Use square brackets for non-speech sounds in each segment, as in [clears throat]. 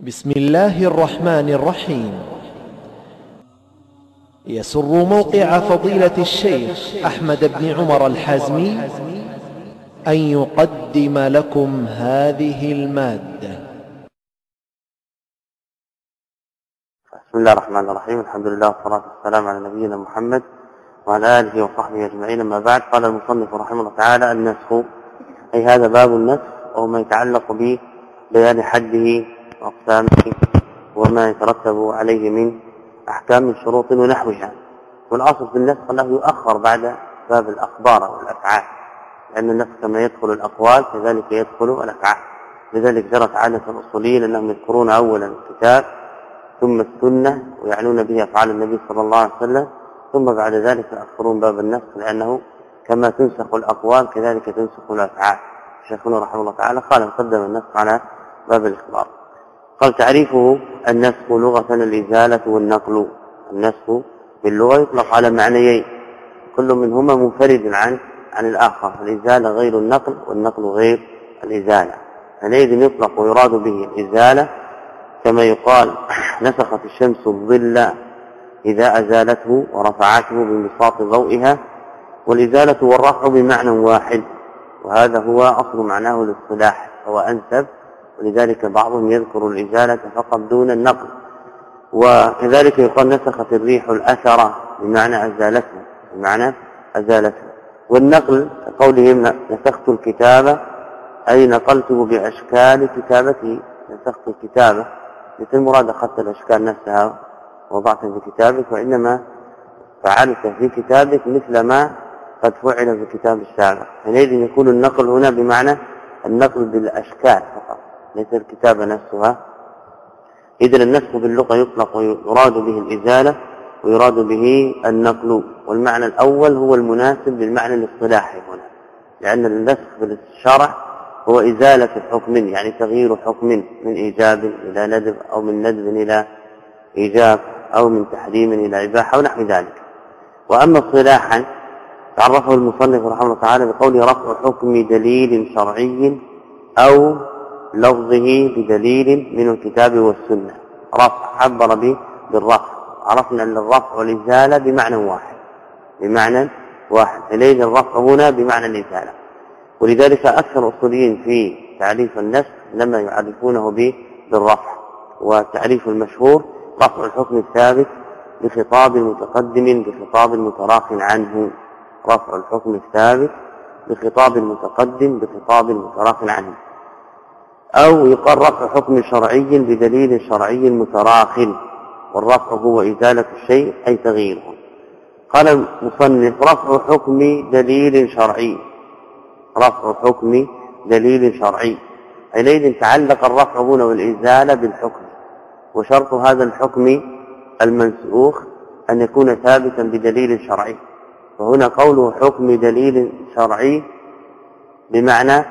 بسم الله الرحمن الرحيم. يسر موقع فضيلة الشيخ أحمد بن عمر الحازمي أن يقدم لكم هذه المادة. بسم الله الرحمن الرحيم. الحمد لله والصلاة والسلام على نبينا محمد وعلى آله وصحبه أجمعين. أما بعد قال المصنف رحمه الله تعالى النسخ أي هذا باب النسخ وهو ما يتعلق ببيان حده وأقسامه وما يترتب عليه من أحكام شروط ونحوها. والأصل في النسخ أنه يؤخر بعد باب الأخبار والأفعال لأن النسخ كما يدخل الأقوال كذلك يدخل الأفعال. لذلك جرت عادة الأصوليين أنهم يذكرون أولا الكتاب ثم السنة ويعنون به أفعال النبي صلى الله عليه وسلم ثم بعد ذلك يأخرون باب النسخ لأنه كما تنسخ الأقوال كذلك تنسخ الأفعال. شيخنا رحمه الله تعالى قال قدم النسخ على باب الإخبار. قال تعريفه النسخ لغة الإزالة والنقل. النسخ باللغة يطلق على معنيين. كل منهما منفرد عن عن الآخر. الإزالة غير النقل والنقل غير الإزالة. حينئذ يطلق ويراد به الإزالة كما يقال [clears throat] نسخت الشمس الظل إذا أزالته ورفعته بمساط ضوئها والإزالة والرفع بمعنى واحد وهذا هو أصل معناه الاصطلاح هو أنسب ولذلك بعضهم يذكر الإزالة فقط دون النقل. وكذلك يقال نسخت الريح الأثر بمعنى أزالته بمعنى أزالته والنقل كقولهم نسخت الكتابة أي نقلته بأشكال كتابته. نسخت الكتابة ليس المراد أخذت الأشكال نفسها وضعتها في كتابك وإنما فعلت في كتابك مثل ما قد فعل في الكتاب السابق حينئذ يكون النقل هنا بمعنى النقل بالأشكال فقط. ليس الكتابة نفسها. إذن النسخ باللغة يطلق ويراد به الإزالة ويراد به النقل والمعنى الأول هو المناسب للمعنى الاصطلاحي هنا لأن النسخ بالشرع هو إزالة حكم يعني تغيير حكم من إيجاب إلى ندب أو من ندب إلى إيجاب أو من تحريم إلى إباحة ونحو ذلك. وأما اصطلاحا تعرفه المصنف رحمه الله تعالى بقوله رفع حكم دليل شرعي أو لفظه بدليل من الكتاب والسنة. رفع عبر به بالرفع. عرفنا أن الرفع والإزالة بمعنى واحد. بمعنى واحد. إليه الرفع هنا بمعنى الإزالة. ولذلك أكثر الأصوليين في تعريف النسخ لما يعرفونه به بالرفع. والتعريف المشهور رفع الحكم الثابت بخطاب متقدم بخطاب متراخ عنه. رفع الحكم الثابت بخطاب متقدم بخطاب متراخ عنه. أو يقال رفع حكم شرعي بدليل شرعي متراخ والرفع هو إزالة الشيء أي تغييره. قال المصنف رفع حكم دليل شرعي. رفع حكم دليل شرعي. حينئذ تعلق الرفع هنا والإزالة بالحكم. وشرط هذا الحكم المنسوخ أن يكون ثابتا بدليل شرعي. وهنا قوله حكم دليل شرعي بمعنى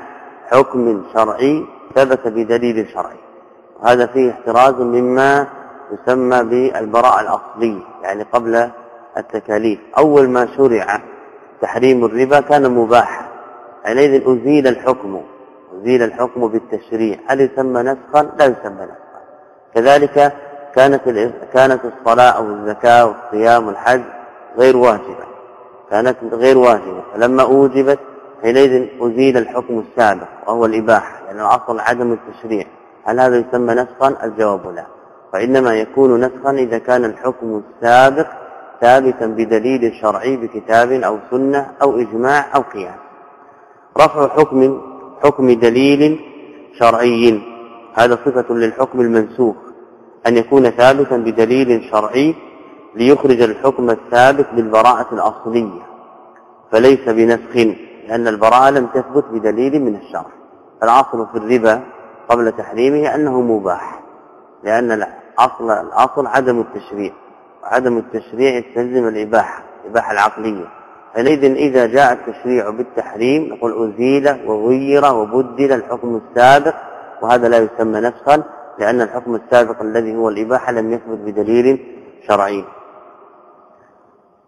حكم شرعي ثبت بدليل شرعي. وهذا فيه احتراز مما يسمى بالبراءة الأصلية يعني قبل التكاليف. أول ما شرع تحريم الربا كان مباحا. حينئذ أزيل الحكم أزيل الحكم بالتشريع. هل يسمى نسخا؟ لا يسمى نسخا. كذلك كانت كانت الصلاة أو الزكاة والصيام والحج غير واجبة. كانت غير واجبة. فلما أوجبت حينئذ أزيل الحكم السابق وهو الإباحة لأن يعني الأصل عدم التشريع. هل هذا يسمى نسخا؟ الجواب لا. وإنما يكون نسخا إذا كان الحكم السابق ثابتا بدليل شرعي بكتاب أو سنة أو إجماع أو قياس. رفع حكم حكم دليل شرعي. هذا صفة للحكم المنسوخ. أن يكون ثابتا بدليل شرعي ليخرج الحكم الثابت بالبراءة الأصلية فليس بنسخ. لأن البراءة لم تثبت بدليل من الشرع. الأصل في الربا قبل تحريمه أنه مباح لأن الأصل, الأصل عدم التشريع وعدم التشريع يستلزم الإباحة الإباحة العقلية. حينئذ إذا جاء التشريع بالتحريم نقول أزيل وغير وبدل الحكم السابق وهذا لا يسمى نسخا لأن الحكم السابق الذي هو الإباحة لم يثبت بدليل شرعي.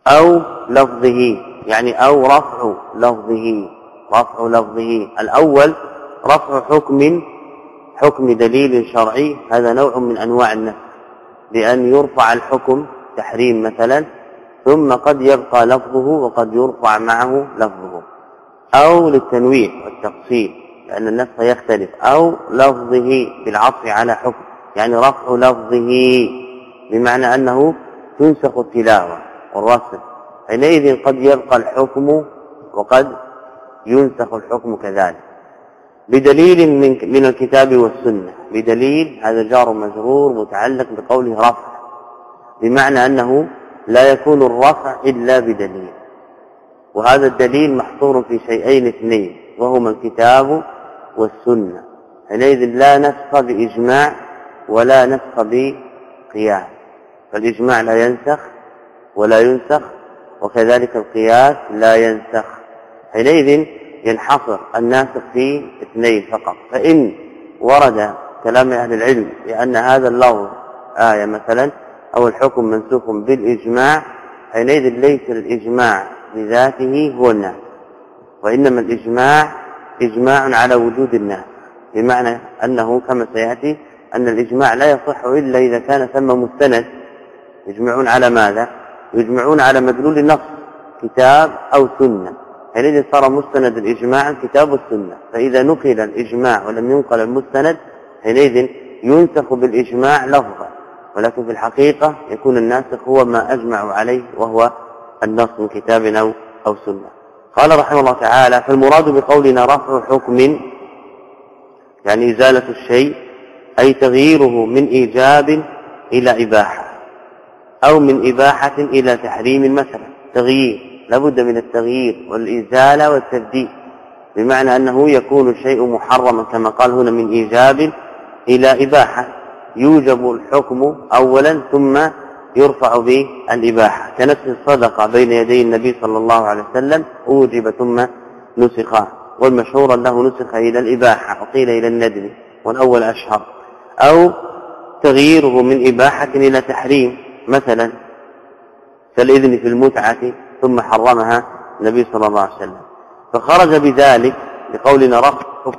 أو لفظه يعني أو رفع لفظه رفع لفظه. الأول رفع حكم حكم دليل شرعي. هذا نوع من أنواع النفس بأن يرفع الحكم تحريم مثلا ثم قد يبقى لفظه وقد يرفع معه لفظه. أو للتنويع والتقصير لأن النسخ يختلف. أو لفظه بالعطف على حكم يعني رفع لفظه بمعنى أنه تنسخ التلاوة والرسم حينئذ قد يبقى الحكم وقد ينسخ الحكم كذلك. بدليل من من الكتاب والسنة. بدليل هذا جار مجرور متعلق بقوله رفع. بمعنى أنه لا يكون الرفع إلا بدليل. وهذا الدليل محصور في شيئين اثنين وهما الكتاب والسنة. حينئذ لا نسخ بإجماع ولا نسخ بقياس فالإجماع لا ينسخ ولا ينسخ وكذلك القياس لا ينسخ. حينئذ ينحصر الناسخ في اثنين فقط. فإن ورد كلام أهل العلم بأن هذا اللفظ آية مثلا أو الحكم منسوخ بالإجماع حينئذ ليس الإجماع بذاته هو الناس وإنما الإجماع إجماع على وجود الناس. بمعنى أنه كما سيأتي أن الإجماع لا يصح إلا إذا كان ثم مستند. يجمعون على ماذا؟ يجمعون على مدلول النص كتاب أو سنة. حينئذ صار مستند الإجماع الكتاب والسنة فإذا نقل الإجماع ولم ينقل المستند حينئذ ينسخ بالإجماع لفظا. ولكن في الحقيقة يكون الناسخ هو ما أجمع عليه وهو النص من كتاب أو, أو سنة. قال رحمه الله تعالى فالمراد بقولنا رفع حكم يعني إزالة الشيء أي تغييره من إيجاب إلى إباحة. أو من إباحة إلى تحريم مثلا تغيير. لابد من التغيير والإزالة والتبديل. بمعنى أنه يكون الشيء محرما كما قال هنا من إيجاب إلى إباحة. يوجب الحكم أولا ثم يرفع به الإباحة. كنفس الصدقة بين يدي النبي صلى الله عليه وسلم أوجب ثم نسخ والمشهور أنه نسخ إلى الإباحة وقيل إلى الندب والأول أشهر. أو تغييره من إباحة إلى تحريم. مثلا كالإذن في المتعة ثم حرمها النبي صلى الله عليه وسلم. فخرج بذلك بقولنا رفع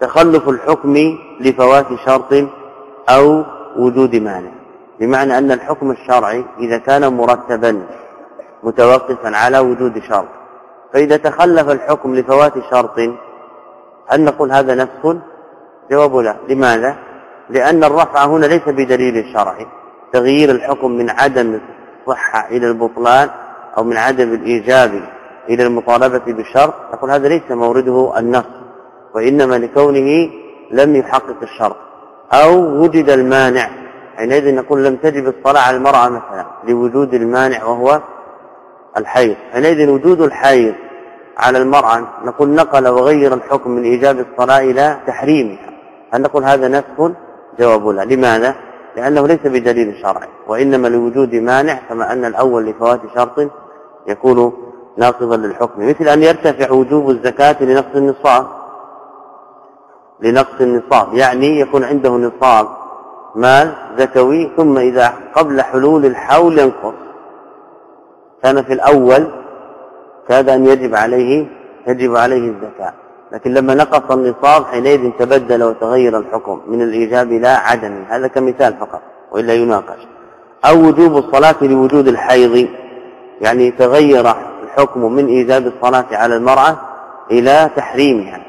تخلف الحكم لفوات شرط أو وجود مانع. بمعنى أن الحكم الشرعي إذا كان مرتبا متوقفا على وجود شرط. فإذا تخلف الحكم لفوات شرط هل نقول هذا نسخ جواب لا. لماذا؟ لأن الرفع هنا ليس بدليل شرعي. تغيير الحكم من عدم الصحة إلى البطلان أو من عدم الإيجاب إلى المطالبة بالشرط نقول هذا ليس مورده النص وإنما لكونه لم يحقق الشرط أو وجد المانع حينئذ نقول لم تجب الصلاة على المرأة مثلا لوجود المانع وهو الحيض حينئذ وجود الحيض على المرأة نقول نقل وغير الحكم من إيجاب الصلاة إلى تحريمها هل نقول هذا نسخ؟ جواب لا لماذا؟ لأنه ليس بدليل شرعي وإنما لوجود مانع كما أن الأول لفوات شرط يكون ناقضا للحكم. مثل أن يرتفع وجوب الزكاة لنقص النصاب. لنقص النصاب يعني يكون عنده نصاب مال زكوي ثم إذا قبل حلول الحول ينقص. كان في الأول كاد أن يجب عليه يجب عليه الزكاة. لكن لما نقص النصاب حينئذ تبدل وتغير الحكم من الإيجاب إلى عدم هذا كمثال فقط وإلا يناقش. أو وجوب الصلاة لوجود الحيض يعني تغير الحكم من إيجاب الصلاة على المرأة إلى تحريمها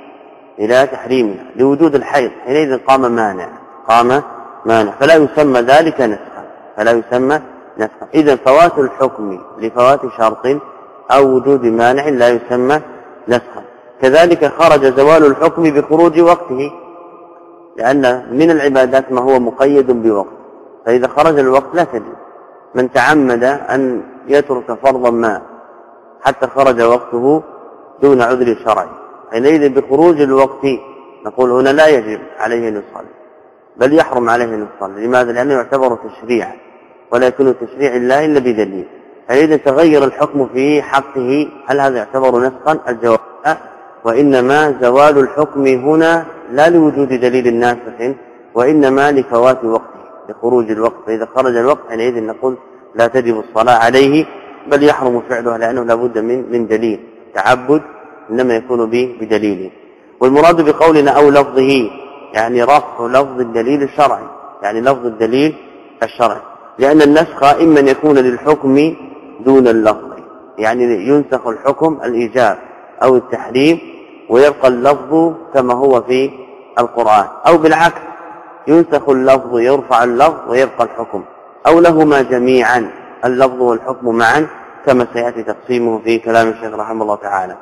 إلى تحريمها لوجود الحيض. حينئذ قام مانع قام مانع. فلا يسمى ذلك نسخا فلا يسمى نسخا. إذا فوات الحكم لفوات شرط أو وجود مانع لا يسمى نسخا. كذلك خرج زوال الحكم بخروج وقته لأن من العبادات ما هو مقيد بوقت. فإذا خرج الوقت لا تجب من تعمد أن يترك فرضا ما حتى خرج وقته دون عذر شرعي. حينئذ بخروج الوقت نقول هنا لا يجب عليه أن يصلي بل يحرم عليه أن يصلي. لماذا؟ لأنه يعتبر تشريعا ولا يكون تشريع الله إلا بدليل. حينئذ تغير الحكم في حقه هل هذا يعتبر نسخا؟ الجواب وإنما زوال الحكم هنا لا لوجود دليل ناسخ وإنما لفوات وقته لخروج الوقت. فإذا خرج الوقت حينئذ نقول لا تجب الصلاة عليه بل يحرم فعله لأنه لابد من من دليل. تعبد إنما يكون به بدليل. والمراد بقولنا أو لفظه يعني رفع لفظ الدليل الشرعي يعني لفظ الدليل الشرعي. لأن النسخ إما أن يكون للحكم دون اللفظ يعني ينسخ الحكم الإيجاب أو التحريم ويبقى اللفظ كما هو في القرآن. أو بالعكس ينسخ اللفظ يرفع اللفظ ويبقى الحكم. أو لهما جميعا اللفظ والحكم معا كما سيأتي تقسيمه في كلام الشيخ رحمه الله تعالى.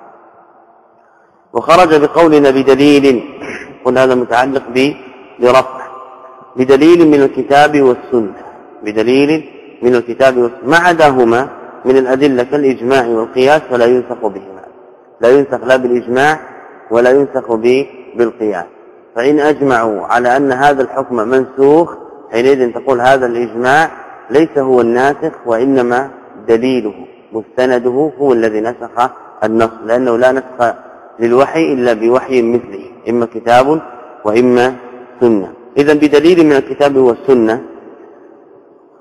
وخرج بقولنا بدليل قلنا هذا متعلق برفع. بدليل من الكتاب والسنة. بدليل من الكتاب والسنة. ما عداهما من الأدلة كالإجماع والقياس فلا ينسخ بهما. لا ينسخ لا بالإجماع ولا ينسخ به بالقياس. فإن أجمعوا على أن هذا الحكم منسوخ حينئذ تقول هذا الإجماع ليس هو الناسخ وإنما دليله مستنده هو الذي نسخ النص لأنه لا نسخ للوحي إلا بوحي مثله إما كتاب وإما سنة. إذا بدليل من الكتاب والسنة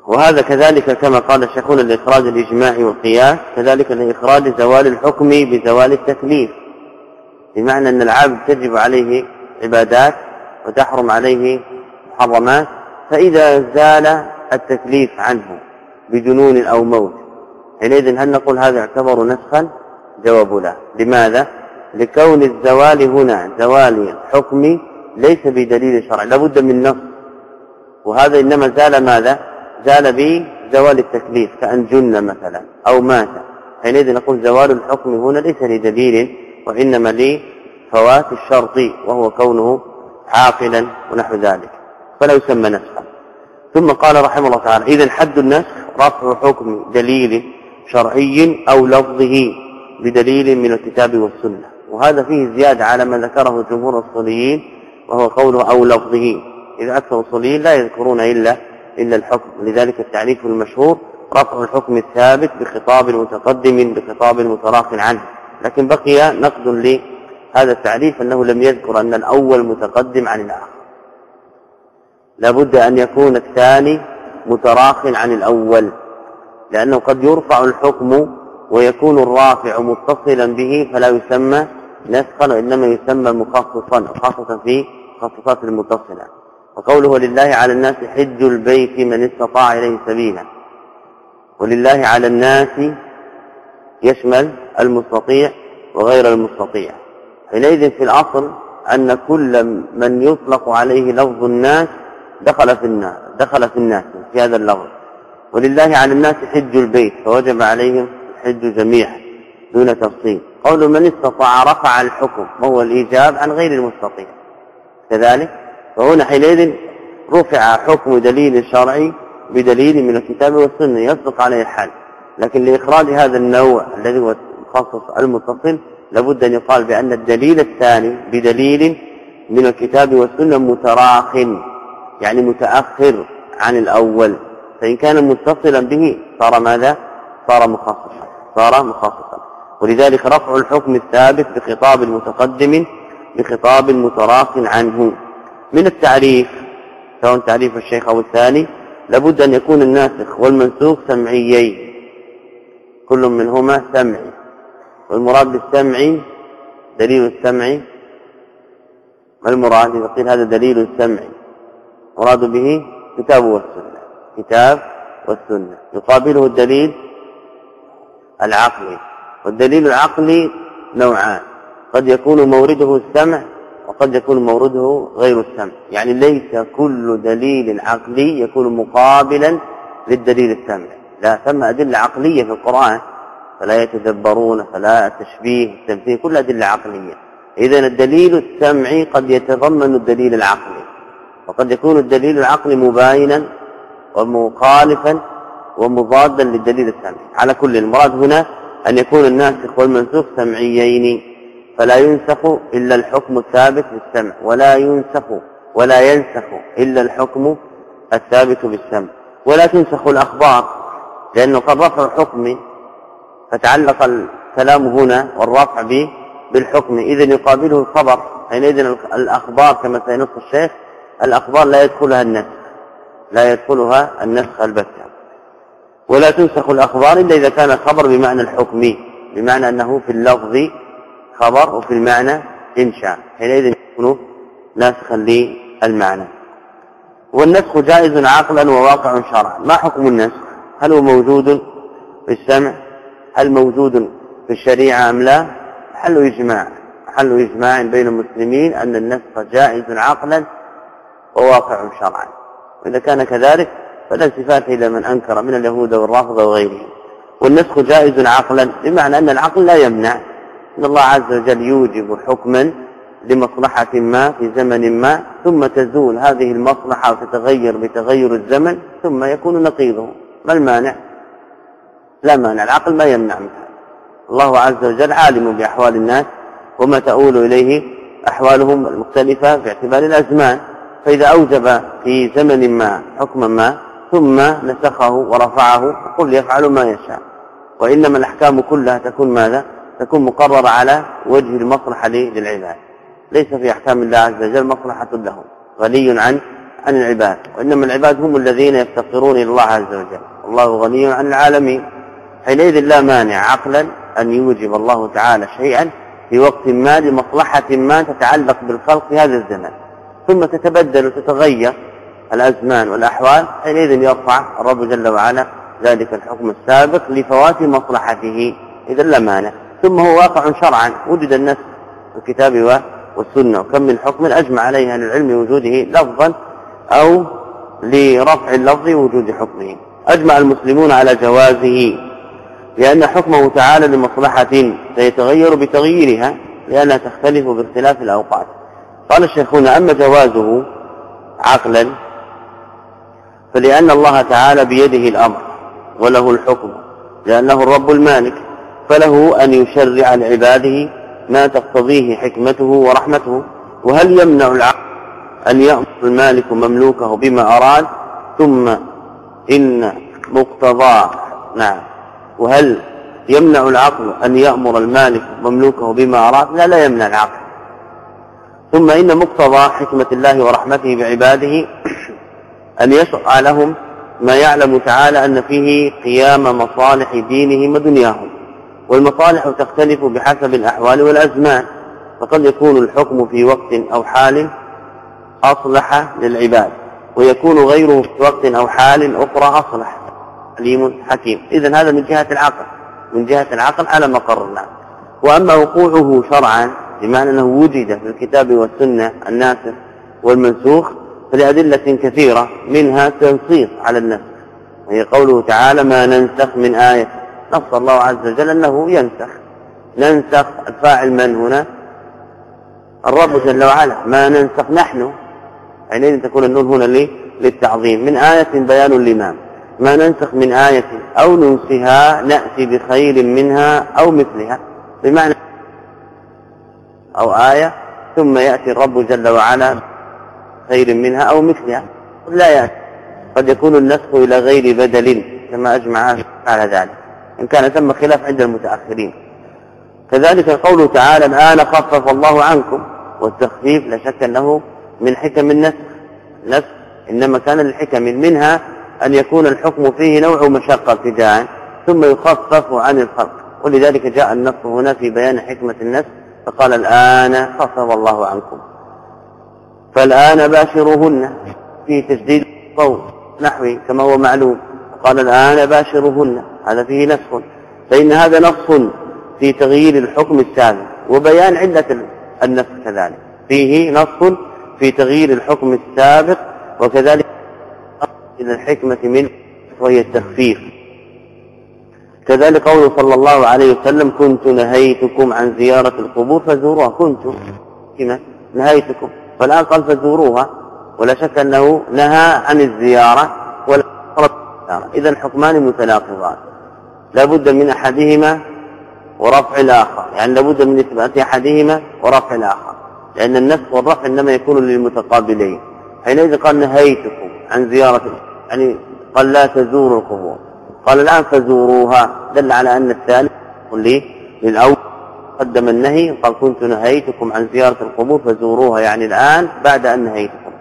وهذا كذلك كما قال الشيخون لإخراج الإجماع والقياس كذلك لإخراج زوال الحكم بزوال التكليف. بمعنى أن العبد تجب عليه عبادات وتحرم عليه محرمات فإذا زال التكليف عنه بجنون أو موت حينئذ هل نقول هذا يعتبر نسخا؟ جواب لا. لماذا؟ لكون الزوال هنا زوال الحكم ليس بدليل شرعي لابد من نص. وهذا إنما زال ماذا؟ زال بزوال التكليف كأن جن مثلا أو مات. حينئذ نقول زوال الحكم هنا ليس لدليل وإنما لفوات الشرط وهو كونه عاقلا ونحو ذلك فلا يسمى نسخا. ثم قال رحمه الله تعالى إذا حد النسخ رفع حكم دليل شرعي أو لفظه بدليل من الكتاب والسنة. وهذا فيه زيادة على ما ذكره جمهور الصليين وهو قوله أو لفظه. إذا أكثر الصليين لا يذكرون إلا إلا الحكم. لذلك التعريف المشهور رفع الحكم الثابت بخطاب متقدم بخطاب متراخ عنه. لكن بقي نقد لهذا التعريف أنه لم يذكر أن الأول متقدم عن الآخر. لابد أن يكون الثاني متراخ عن الأول لأنه قد يرفع الحكم ويكون الرافع متصلا به فلا يسمى نسخا وإنما يسمى مخصصا خاصة في خصوصات المتصلة. وقوله لله على الناس حج البيت من استطاع إليه سبيلا ولله على الناس يشمل المستطيع وغير المستطيع. حينئذ في الأصل أن كل من يطلق عليه لفظ الناس دخل في الناس دخل في الناس في هذا اللفظ. ولله على الناس حج البيت فوجب عليهم الحج جميعا دون تفصيل. قول من استطاع رفع الحكم وهو الإيجاب عن غير المستطيع. كذلك فهنا حينئذ رفع حكم دليل شرعي بدليل من الكتاب والسنة يصدق عليه الحال. لكن لإخراج هذا النوع الذي هو مخصص المتصل لابد أن يقال بأن الدليل الثاني بدليل من الكتاب والسنة متراخ يعني متأخر عن الأول. فإن كان متصلا به صار ماذا؟ صار مخصصا صار مخصصا. ولذلك رفع الحكم الثابت بخطاب متقدم بخطاب متراخ عنه. من التعريف سواء تعريف الشيخ أو الثاني لابد أن يكون الناسخ والمنسوخ سمعيين. كل منهما سمعي. والمراد بالسمع دليل السمع؟ ما المراد؟ إذا قيل هذا دليل السمع. مراد به كتاب والسنة. كتاب والسنة. يقابله الدليل العقلي. والدليل العقلي نوعان. قد يكون مورده السمع وقد يكون مورده غير السمع. يعني ليس كل دليل عقلي يكون مقابلا للدليل السمعي لا ثم أدلة عقلية في القرآن فلا يتدبرون فلا تشبيه التمثيل كل أدلة عقلية. إذا الدليل السمعي قد يتضمن الدليل العقلي. وقد يكون الدليل العقلي مباينا ومخالفا ومضادا للدليل السمعي. على كل المراد هنا أن يكون الناسخ والمنسوخ سمعيين. فلا ينسخ إلا الحكم الثابت بالسمع ولا ينسخ ولا ينسخ إلا الحكم الثابت بالسمع. ولا تنسخ الأخبار لأنه قد رفع حكم فتعلق الكلام هنا والرفع به بالحكم. إذن يقابله الخبر حينئذ الأخبار كما سينص الشيخ الأخبار لا يدخلها النسخ. لا يدخلها النسخ البتة. ولا تنسخ الأخبار إلا إذا كان الخبر بمعنى الحكم بمعنى أنه في اللفظ خبر وفي المعنى إنشاء. حينئذ يكون ناسخا للمعنى. والنسخ جائز عقلا وواقع شرعا. ما حكم النسخ؟ هل هو موجود في السمع؟ هل موجود في الشريعة أم لا؟ حل إجماع. حل إجماع بين المسلمين أن النسخ جائز عقلا وواقع شرعا. وإذا كان كذلك فلا التفات إلى من أنكر من اليهود والرافضة وغيرهم. والنسخ جائز عقلا بمعنى أن العقل لا يمنع. أن الله عز وجل يوجب حكما لمصلحة ما في زمن ما ثم تزول هذه المصلحة وتتغير بتغير الزمن ثم يكون نقيضه. ما المانع؟ لا مانع العقل ما يمنع منها. الله عز وجل عالم بأحوال الناس وما تؤول إليه أحوالهم المختلفة باعتبار الأزمان. فإذا أوجب في زمن ما حكما ما ثم نسخه ورفعه قل يفعل ما يشاء. وإنما الأحكام كلها تكون ماذا؟ تكون مقررة على وجه المصلحة للعباد. ليس في أحكام الله عز وجل مصلحة لهم غني عن عن العباد. وإنما العباد هم الذين يفتقرون إلى الله عز وجل. الله غني عن العالمين. حينئذ لا مانع عقلا أن يوجب الله تعالى شيئا في وقت ما لمصلحة ما تتعلق بالخلق في هذا الزمن. ثم تتبدل وتتغير الأزمان والأحوال حينئذ يرفع الرب جل وعلا ذلك الحكم السابق لفوات مصلحته. إذا لا مانع. ثم هو واقع شرعا وجد الناس في الكتاب والسنة وكم من حكم أجمع عليه أهل العلم وجوده لفظا أو لرفع اللفظ وجود حكمه. أجمع المسلمون على جوازه. لأن حكمه تعالى لمصلحة سيتغير بتغييرها لأنها تختلف باختلاف الأوقات. قال الشيخ هنا أما جوازه عقلا فلأن الله تعالى بيده الأمر وله الحكم لأنه الرب المالك فله أن يشرع لعباده ما تقتضيه حكمته ورحمته وهل يمنع العقل أن يأمر المالك مملوكه بما أراد؟ ثم إن مقتضاه. نعم. وهل يمنع العقل أن يأمر المالك مملوكه بما أراد؟ لا لا يمنع العقل. ثم إن مقتضى حكمة الله ورحمته بعباده أن يشرع لهم ما يعلم تعالى أن فيه قيام مصالح دينهم ودنياهم. والمصالح تختلف بحسب الأحوال والأزمان فقد يكون الحكم في وقت أو حال أصلح للعباد ويكون غيره في وقت أو حال أخرى أصلح. عليم حكيم. إذا هذا من جهة العقل. من جهة العقل على ما قررنا وأما وقوعه شرعا بمعنى أنه وجد في الكتاب والسنة الناسخ والمنسوخ فلأدلة كثيرة منها تنصيص على النسخ وهي قوله تعالى ما ننسخ من آية. نص الله عز وجل أنه ينسخ. ننسخ الفاعل من هنا؟ الرب جل وعلا ما ننسخ نحن. حينئذ تكون النون هنا للتعظيم. من آية بيان الإمام ما ننسخ من آية أو ننسها نأتي بخير منها أو مثلها. بمعنى أو آية ثم يأتي الرب جل وعلا خير منها أو مثلها. لا يأتي. قد يكون النسخ إلى غير بدل كما أجمع على ذلك. إن كان ثم خلاف عند المتأخرين. كذلك قوله تعالى الآن خفف الله عنكم والتخفيف لا شك أنه من حكم النسخ. نسخ إنما كان الحكم منها أن يكون الحكم فيه نوع مشقة ابتداء ثم يخفف عن الخلق. ولذلك جاء النص هنا في بيان حكمة النسخ فقال الآن خفف الله عنكم. فالآن باشروهن في تجديد القول نحوي كما هو معلوم. قال الآن باشروهن هذا فيه نسخ فإن هذا نص في تغيير الحكم السابق وبيان عدة النسخ كذلك. فيه نص في تغيير الحكم السابق وكذلك إلى الحكمة منه وهي التخفيف. كذلك قوله صلى الله عليه وسلم كنت نهيتكم عن زيارة القبور فزوروها. كنت. كما نهيتكم. فالآن قال فزوروها ولا شك أنه نهى عن الزيارة ولا إذا حكمان متناقضان لا بد من أحدهما ورفع الآخر. يعني لابد من إثبات أحدهما ورفع الآخر. لأن النفس والرفع إنما يكون للمتقابلين. حينئذ قال نهيتكم عن زيارة يعني قال لا تزوروا القبور. قال الآن فزوروها. دل على أن الثاني لي للأول قدم النهي قال كنت نهيتكم عن زيارة القبور فزوروها يعني الآن بعد أن نهيتكم.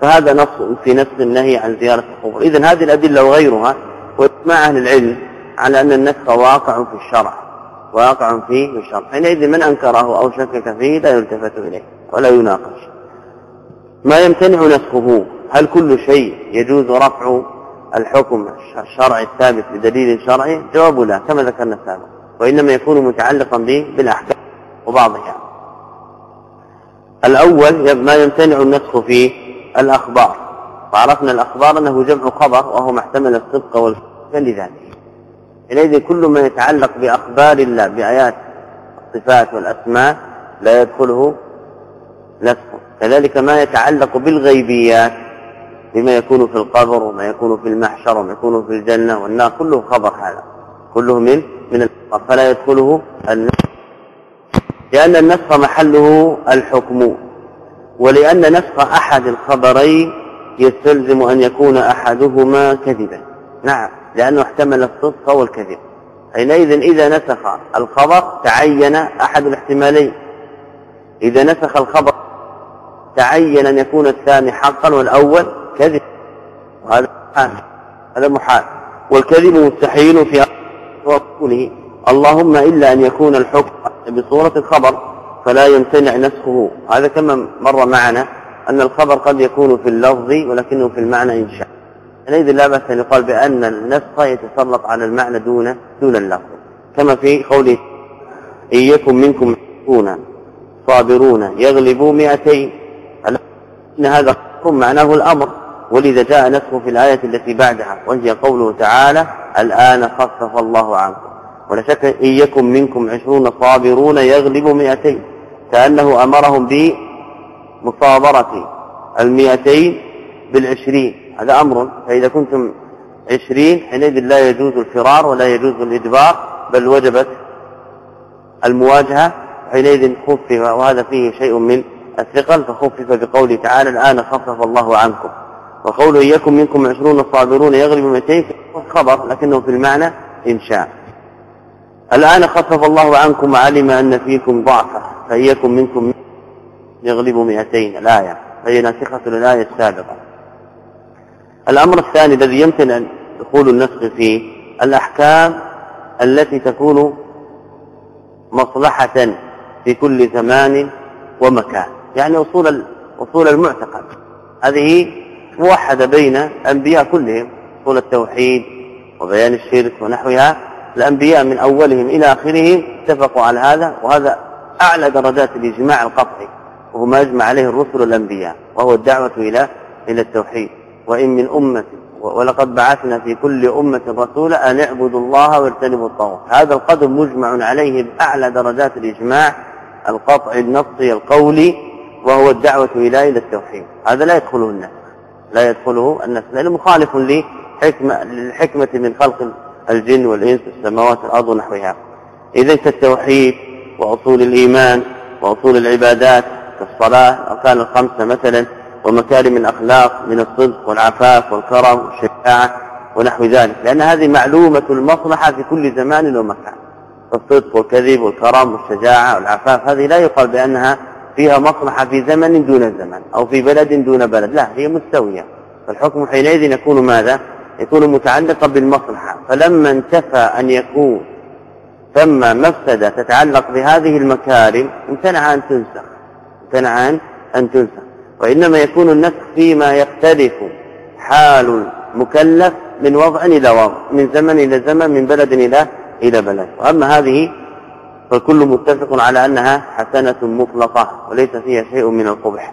فهذا نص في نفس النهي عن زيارة القبور. إذن هذه الأدلة وغيرها وإجماع أهل العلم على أن النسخ واقع في الشرع. واقع فيه الشرع. حينئذ من أنكره أو شكك فيه لا يلتفت إليه ولا يناقش. ما يمتنع نسخه. هل كل شيء يجوز رفع الحكم الشرعي الثابت بدليل شرعي؟ جواب لا كما ذكرنا سابقا. وإنما يكون متعلقا به بالأحكام وبعضها. الأول ما يمتنع النسخ فيه الأخبار. وعرفنا الأخبار أنه جمع خبر وهو محتمل الصدق والكذب لذاته. حينئذ كل ما يتعلق بأخبار الله بآيات الصفات والأسماء لا يدخله نسخ. كذلك ما يتعلق بالغيبيات. بما يكون في القبر وما يكون في المحشر وما يكون في الجنة والنار كله خبر هذا. كله من من فلا يدخله النسخ لأن النسخ محله الحكم. ولأن نسخ أحد الخبرين يستلزم أن يكون أحدهما كذبا. نعم لأنه احتمل الصدق والكذب. حينئذ إذا نسخ الخبر تعين أحد الاحتمالين. إذا نسخ الخبر تعين أن يكون الثاني حقا والأول كذب وهذا محال هذا محال. والكذب مستحيل في رسوله اللهم إلا أن يكون الحكم بصورة الخبر فلا يمتنع نسخه. هذا كما مر معنا أن الخبر قد يكون في اللفظ ولكنه في المعنى إنشاء حينئذ لا بأس أن يقال بأن النسخ يتسلط على المعنى دون دون اللفظ. كما في قوله إن يكن منكم صابرون يغلبوا مئتين. إن هذا معناه الأمر. ولذا جاء نسخ في الآية التي بعدها وهي قوله تعالى الآن خفف الله عنكم. ولا شك إن يكن منكم عشرون صابرون يغلبوا مئتين. كأنه أمرهم بمصابرة المئتين بالعشرين. هذا أمر. فإذا كنتم عشرين حينئذ لا يجوز الفرار ولا يجوز الإدبار بل وجبت المواجهة. حينئذ خفف وهذا فيه شيء من الثقل فخفف بقوله تعالى الآن خفف الله عنكم. وقوله يكن منكم عشرون صابرون يغلب 200 خبر لكنه في المعنى إنشاء. الآن خفف الله عنكم وعلم أن فيكم ضعفا فإيكم منكم يغلب 200 الآية فهي ناسخة للآية السابقة. الأمر الثاني الذي يمكن دخول النسخ فيه الأحكام التي تكون مصلحة في كل زمان ومكان يعني أصول أصول المعتقد. هذه موحدة بين الأنبياء كلهم أصول التوحيد وبيان الشرك ونحوها. الأنبياء من أولهم إلى آخرهم اتفقوا على هذا وهذا أعلى درجات الإجماع القطعي وهو ما يجمع عليه الرسل والأنبياء وهو الدعوة إلى إلى التوحيد. وإن من أمة ولقد بعثنا في كل أمة رسولا أن اعبدوا الله واجتنبوا الطاغوت. هذا القدر مجمع عليه بأعلى درجات الإجماع القطع النصي القولي وهو الدعوة إلى إلى التوحيد. هذا لا يدخله الناس لا يدخله الناس لأنه مخالف لحكمة للحكمة من خلق الجن والإنس السماوات والأرض ونحوها. إذا كالتوحيد وأصول الإيمان وأصول العبادات كالصلاة أركان الخمسة مثلا ومكارم الأخلاق من الصدق والعفاف والكرم والشجاعة ونحو ذلك. لأن هذه معلومة المصلحة في كل زمان ومكان. الصدق والكذب والكرم والشجاعة والعفاف هذه لا يقال بأنها فيها مصلحة في زمن دون زمن أو في بلد دون بلد. لا هي مستوية. فالحكم حينئذ يكون ماذا؟ يكون متعلقا بالمصلحة. فلما انتفى أن يكون ثم مفسدة تتعلق بهذه المكارم امتنع أن تنسخ. امتنع أن تنسخ. وإنما يكون النسخ فيما يختلف حال المكلف من وضع إلى وضع من زمن إلى زمن من بلد إلى إلى بلد. وأما هذه فالكل متفق على أنها حسنة مطلقة وليس فيها شيء من القبح.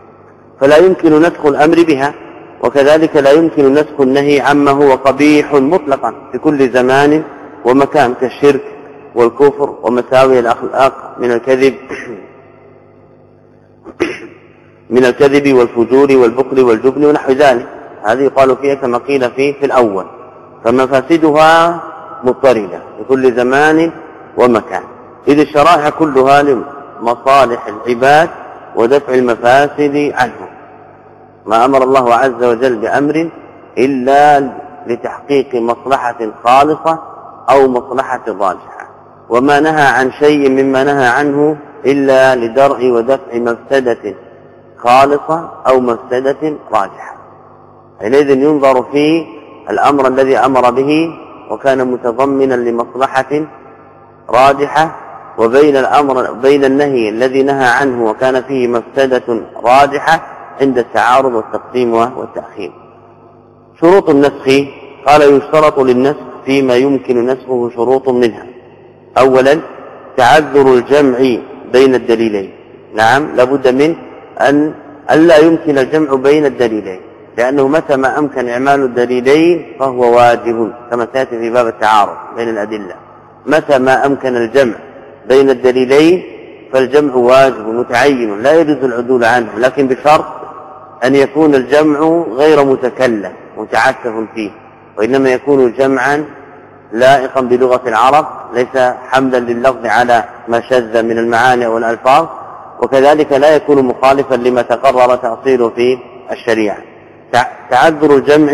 فلا يمكن نسخ الأمر بها وكذلك لا يمكن نسخ النهي عما هو قبيح مطلقا في كل زمان ومكان كالشرك والكفر ومساوي الأخلاق من الكذب [coughs] من الكذب والفجور والبخل والجبن ونحو ذلك. هذه يقال فيها كما قيل فيه في الأول. فمفاسدها مضطردة في كل زمان ومكان. إذ الشرائع كلها لمصالح العباد ودفع المفاسد عنهم. ما أمر الله عز وجل بأمر إلا لتحقيق مصلحة خالصة أو مصلحة راجحة وما نهى عن شيء مما نهى عنه إلا لدرء ودفع مفسدة خالصة أو مفسدة راجحة. حينئذ ينظر في الأمر الذي أمر به وكان متضمنا لمصلحة راجحة وبين الأمر بين النهي الذي نهى عنه وكان فيه مفسدة راجحة عند التعارض والتقديم والتأخير. شروط النسخ قال يشترط للنسخ فيما يمكن نسخه شروط منها. اولا تعذر الجمع بين الدليلين. نعم لابد من أن الا يمكن الجمع بين الدليلين. لأنه متى ما أمكن إعمال الدليلين فهو واجب كما سيأتي في باب التعارض بين الأدلة. متى ما أمكن الجمع بين الدليلين فالجمع واجب متعين لا يجوز العدول عنه لكن بشرط أن يكون الجمع غير متكلف متعسف فيه وإنما يكون جمعا لائقا بلغة العرب ليس حملا لللفظ على ما شذ من المعاني والألفاظ وكذلك لا يكون مخالفا لما تقرر تأصيله في الشريعة. تعذر الجمع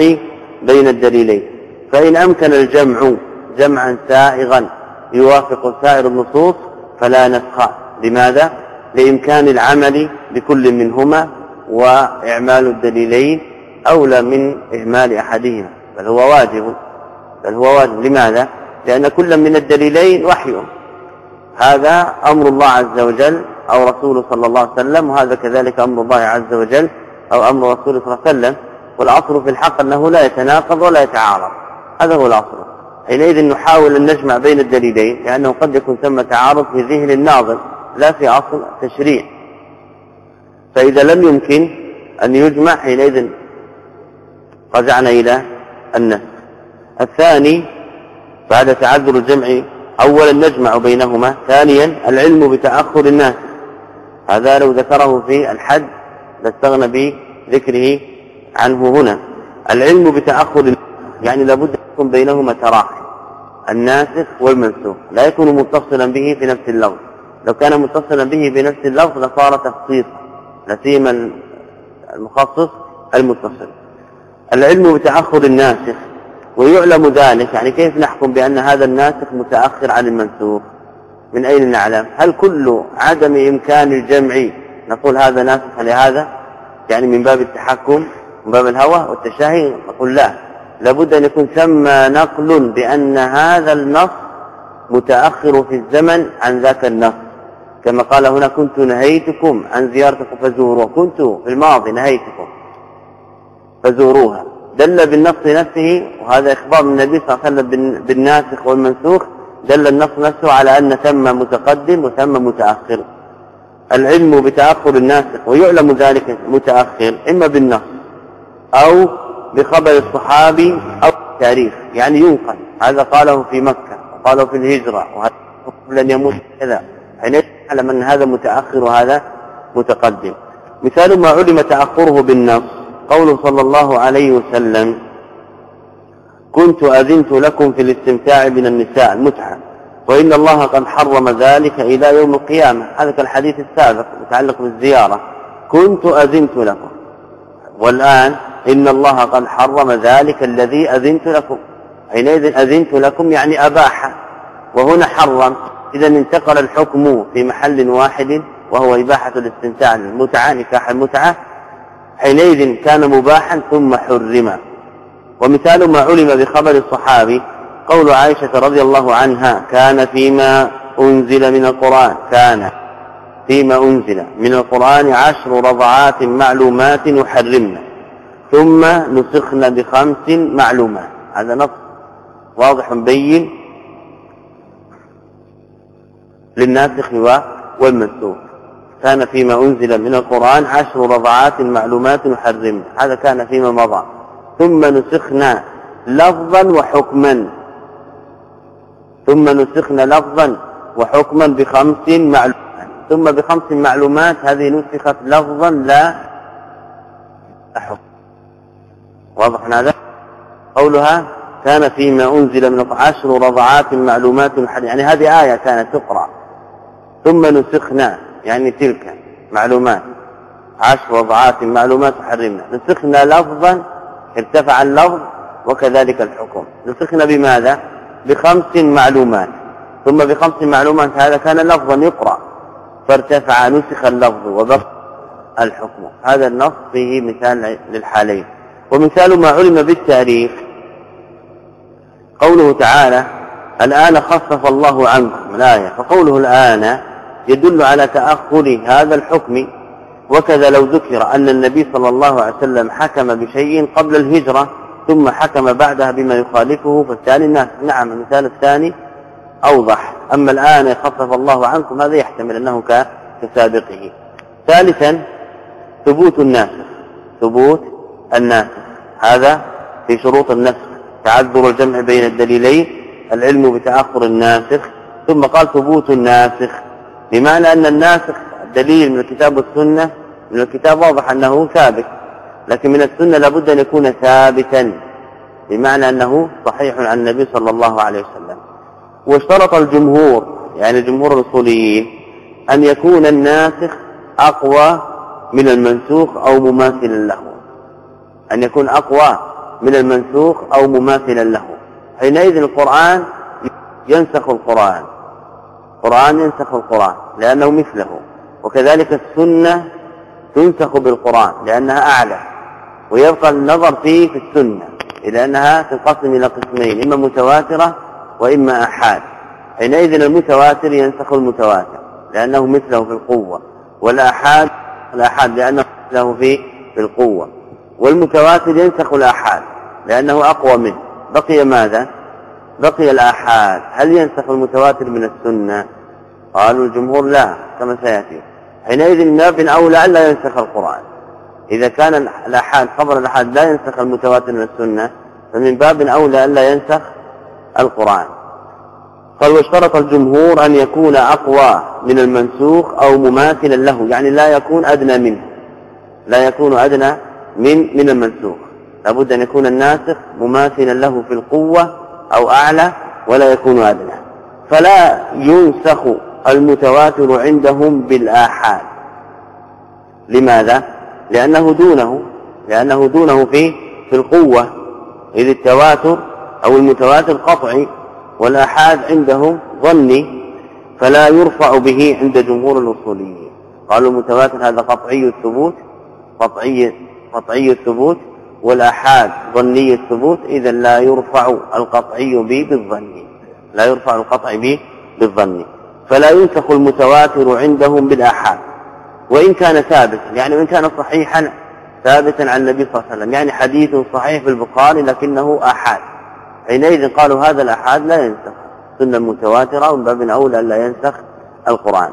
بين الدليلين. فإن أمكن الجمع جمعا سائغا يوافق سائر النصوص فلا نسخ لماذا؟ لإمكان العمل بكل منهما وإعمال الدليلين أولى من إهمال أحدهما. بل هو واجب. بل هو واجب. لماذا؟ لأن كل من الدليلين وحي. هذا أمر الله عز وجل أو رسوله صلى الله عليه وسلم وهذا كذلك أمر الله عز وجل أو أمر رسوله صلى الله عليه وسلم. والأصل في الحق أنه لا يتناقض ولا يتعارض. هذا هو الأصل. حينئذ نحاول أن نجمع بين الدليلين لأنه قد يكون ثم تعارض في ذهن الناظر لا في اصل تشريع فإذا لم يمكن أن يجمع حينئذ رجعنا إلى النسخ الثاني بعد تعذر الجمع اولا نجمع بينهما ثانيا العلم بتأخر الناس. هذا لو ذكره في الحد لاستغنى بذكره عنه هنا. العلم بتأخر يعني لابد يكون بينهما تراخي. الناسخ والمنسوخ. لا يكون متصلا به في نفس اللفظ. لو كان متصلا به بنفس اللفظ لصار تخصيصا. لا سيما المخصص المتصل. العلم بتاخر الناسخ ويعلم ذلك. يعني كيف نحكم بأن هذا الناسخ متأخر عن المنسوخ؟ من أين نعلم؟ هل كل عدم إمكان الجمع نقول هذا ناسخ لهذا؟ يعني من باب التحكم من باب الهوى والتشاهي نقول لا. لابد أن يكون ثم نقل بأن هذا النص متأخر في الزمن عن ذاك النص. كما قال هنا كنت نهيتكم عن زيارتكم فزوروا كنت في الماضي نهيتكم فزوروها. دل بالنص نفسه وهذا إخبار من النبي صلى الله عليه وسلم بالناسخ والمنسوخ. دل النص نفسه على أن ثم متقدم وثم متأخر. العلم بتأخر الناسخ ويعلم ذلك متأخر إما بالنص أو بخبر الصحابي أو التاريخ يعني ينقل. هذا قاله في مكة وقاله في الهجرة وهذا قبل أن يموت كذا. حين يعلم أن هذا متأخر وهذا متقدم؟ مثال ما علم تأخره بالنص قول صلى الله عليه وسلم كنت أذنت لكم في الاستمتاع من النساء المتعة وإن الله قد حرم ذلك إلى يوم القيامة. هذا كالحديث السابق متعلق بالزيارة. كنت أذنت لكم. والآن إن الله قد حرم ذلك الذي أذنت لكم. حينئذ أذنت لكم يعني أباح. وهنا حرم. إذا انتقل الحكم في محل واحد وهو إباحة الاستمتاع المتعة نكاح المتعة. حينئذ كان مباحا ثم حرم. ومثال ما علم بخبر الصحابي قول عائشة رضي الله عنها كان فيما أنزل من القرآن كان. فيما أنزل من القرآن عشر رضعات معلومات يحرمنا ثم نسخنا بخمس معلومات. هذا نص واضح بين للناسخ والمنسوخ كان فيما أنزل من القرآن عشر رضعات معلومات نحرمنا هذا كان فيما مضى. ثم نسخنا لفظا وحكما. ثم نسخنا لفظا وحكما بخمس معلومات. ثم بخمس معلومات هذه نسخت لفظا لا حكم واضح هذا قولها كان فيما أنزل من عشر رضعات معلومات يعني هذه آية كانت تقرأ. ثم نسخنا يعني تلك معلومات. عشر رضعات معلومات حرمنا. نسخنا لفظا ارتفع اللفظ وكذلك الحكم. نسخنا بماذا؟ بخمس معلومات. ثم بخمس معلومات هذا كان لفظا يقرأ. فارتفع نسخ اللفظ وبقى الحكم. هذا النص فيه مثال للحالين. ومثال ما علم بالتاريخ قوله تعالى الآن خفف الله عنكم الآية فقوله الآن يدل على تأخر هذا الحكم. وكذا لو ذكر أن النبي صلى الله عليه وسلم حكم بشيء قبل الهجرة ثم حكم بعدها بما يخالفه فالثاني نعم المثال الثاني أوضح. أما الآن يخفف الله عنكم هذا يحتمل أنه كسابقه ثالثا ثبوت الناسخ ثبوت الناسخ هذا في شروط النسخ. تعذر الجمع بين الدليلين العلم بتأخر الناسخ. ثم قال ثبوت الناسخ. بمعنى أن الناسخ الدليل من الكتاب والسنة. من الكتاب واضح أنه ثابت. لكن من السنة لابد أن يكون ثابتا. بمعنى أنه صحيح عن النبي صلى الله عليه وسلم. واشترط الجمهور يعني جمهور الأصوليين أن يكون الناسخ أقوى من المنسوخ أو مماثلا له. أن يكون أقوى من المنسوخ أو مماثلا له. حينئذ القرآن ينسخ القرآن. القرآن ينسخ القرآن لأنه مثله. وكذلك السنة تنسخ بالقرآن لأنها أعلى. ويبقى النظر فيه في السنة إلى أنها تنقسم إلى قسمين إما متواترة وإما أحاد. حينئذ المتواتر ينسخ المتواتر لأنه مثله في القوة. والآحاد الآحاد لأنه مثله في في القوة. والمتواتر ينسخ الآحاد لأنه أقوى منه. بقي ماذا؟ بقي الآحاد. هل ينسخ المتواتر من السنة؟ قالوا الجمهور لا كما سيأتي. حينئذ من باب أولى ألا ينسخ القرآن. إذا كان الآحاد خبر الآحاد لا ينسخ المتواتر من السنة فمن باب أولى ألا ينسخ القرآن. قال واشترط الجمهور أن يكون أقوى من المنسوخ أو مماثلا له يعني لا يكون أدنى منه. لا يكون أدنى من من المنسوخ. لابد أن يكون الناسخ مماثلا له في القوة أو أعلى ولا يكون أدنى. فلا ينسخ المتواتر عندهم بالآحاد. لماذا؟ لأنه دونه لأنه دونه في في القوة. إذ التواتر أو المتواتر قطعي والآحاد عندهم ظني فلا يرفع به عند جمهور الأصوليين. قالوا المتواتر هذا قطعي الثبوت قطعي قطعي الثبوت والآحاد ظني الثبوت إذا لا يرفع القطعي به بالظن لا يرفع القطع به بالظن. فلا ينسخ المتواتر عندهم بالآحاد. وإن كان ثابتا يعني وإن كان صحيحا ثابتا عن النبي صلى الله عليه وسلم يعني حديث صحيح في البخاري لكنه آحاد. حينئذ قالوا هذا الآحاد لا ينسخ سنة متواترة ومن باب أولى لا ينسخ القرآن.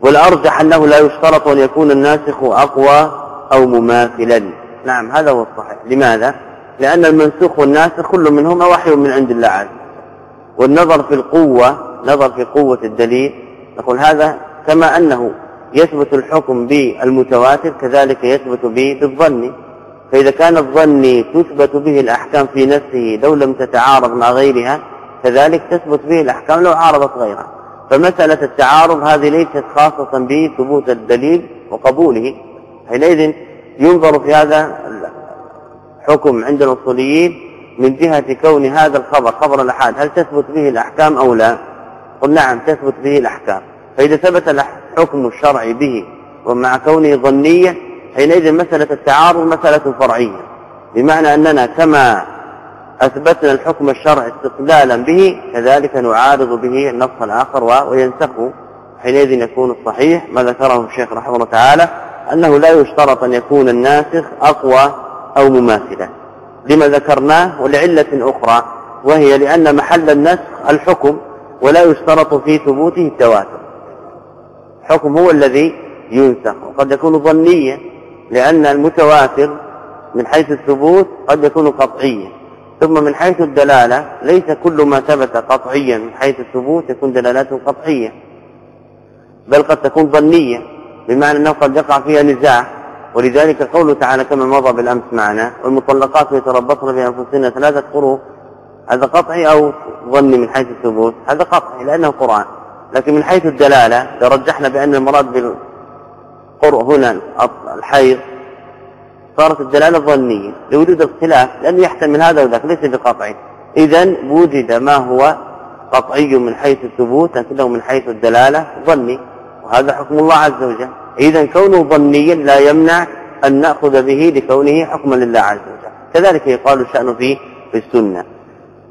والأرجح أنه لا يشترط أن يكون الناسخ أقوى أو مماثلا. نعم هذا هو الصحيح. لماذا؟ لأن المنسوخ والناسخ كل منهما وحي من عند الله عز والنظر في القوة نظر في قوة الدليل نقول هذا كما أنه يثبت الحكم بالمتواتر كذلك يثبت به بالظن. فإذا كان الظن تثبت به الأحكام في نفسه لو لم تتعارض مع غيرها كذلك تثبت به الأحكام لو عارضت غيرها. فمسألة التعارض هذه ليست خاصة بثبوت الدليل وقبوله. حينئذ ينظر في هذا الحكم عند الأصوليين من جهة كون هذا الخبر خبر الأحاد هل تثبت به الأحكام أو لا؟ قل نعم تثبت به الأحكام. فإذا ثبت الحكم الشرعي به ومع كونه ظنيا حينئذ مسألة التعارض مسألة فرعية بمعنى أننا كما أثبتنا الحكم الشرعي استقلالا به كذلك نعارض به النص الآخر وينسخه حينئذ يكون الصحيح ما ذكره الشيخ رحمه الله تعالى أنه لا يشترط أن يكون الناسخ أقوى أو مماثلا لما ذكرناه ولعلة أخرى وهي لأن محل النسخ الحكم ولا يشترط في ثبوته التواتر الحكم هو الذي ينسخ وقد يكون ظنيا لأن المتواتر من حيث الثبوت قد يكون قطعيا. ثم من حيث الدلالة ليس كل ما ثبت قطعيا من حيث الثبوت يكون دلالته قطعية بل قد تكون ظنية بمعنى أنه قد يقع فيها نزاع. ولذلك قوله تعالى كما مضى بالأمس معنا والمطلقات يتربصن بأنفسهن ثلاثة قروء. هذا قطعي أو ظني من حيث الثبوت؟ هذا قطعي لأنه قرآن. لكن من حيث الدلالة ترجحنا بأن المراد بالقرء هنا الحيض. صارت الدلالة ظنية لوجود الاختلاف لأنه يحتمل هذا وذاك ليس بقطعي. إذا وجد ما هو قطعي من حيث الثبوت لكنه من حيث الدلالة ظني وهذا حكم الله عز وجل. إذا كونه ظنيا لا يمنع أن نأخذ به لكونه حكما لله عز وجل. كذلك يقال الشأن في في السنة.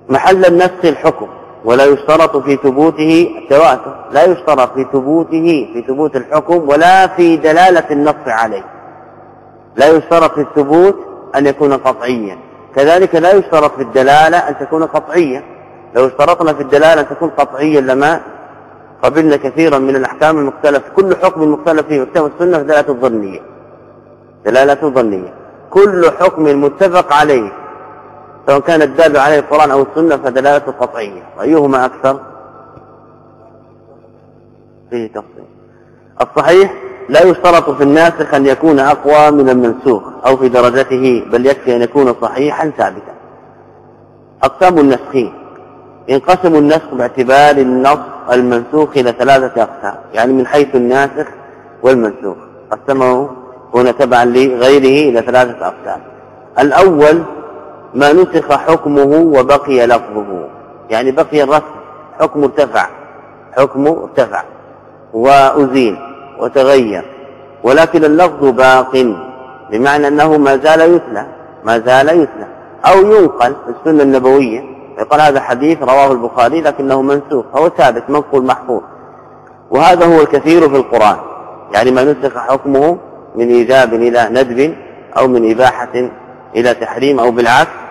محل النسخ الحكم. ولا يشترط في ثبوته التواتر لا يشترط في ثبوته في ثبوت الحكم ولا في دلالة النص عليه. لا يشترط في الثبوت أن يكون قطعيا. كذلك لا يشترط في الدلالة أن تكون قطعية لو اشترطنا في الدلالة أن تكون قطعيا لما قبلنا كثيرا من الأحكام المختلفة. كل حكم مختلف في كتاب السنة دلالة ظنية. دلالة ظنية. كل حكم متفق عليه. سواء كان الدال عليه القرآن أو السنة فدلالة قطعية. وأيهما أكثر؟ فيه تفصيل. الصحيح لا يشترط في الناسخ أن يكون أقوى من المنسوخ أو في درجته بل يكفي أن يكون صحيحا ثابتا. أقسام النسخين. ينقسم النسخ باعتبار النص المنسوخ إلى ثلاثة أقسام يعني من حيث الناسخ والمنسوخ. قسمه هنا تبعا لغيره إلى ثلاثة أقسام. الأول ما نسخ حكمه وبقي لفظه. يعني بقي الرسم حكم ارتفع. حكم ارتفع. وأزيل. وتغير. ولكن اللفظ باق. بمعنى أنه ما زال يتلى. ما زال يتلى. أو ينقل في السنة النبوية. يقول هذا حديث رواه البخاري لكنه منسوخ. هو ثابت. منقول محفوظ. وهذا هو الكثير في القرآن. يعني ما نسخ حكمه من إيجاب إلى ندب أو من إباحة إلى تحريم أو بالعكس.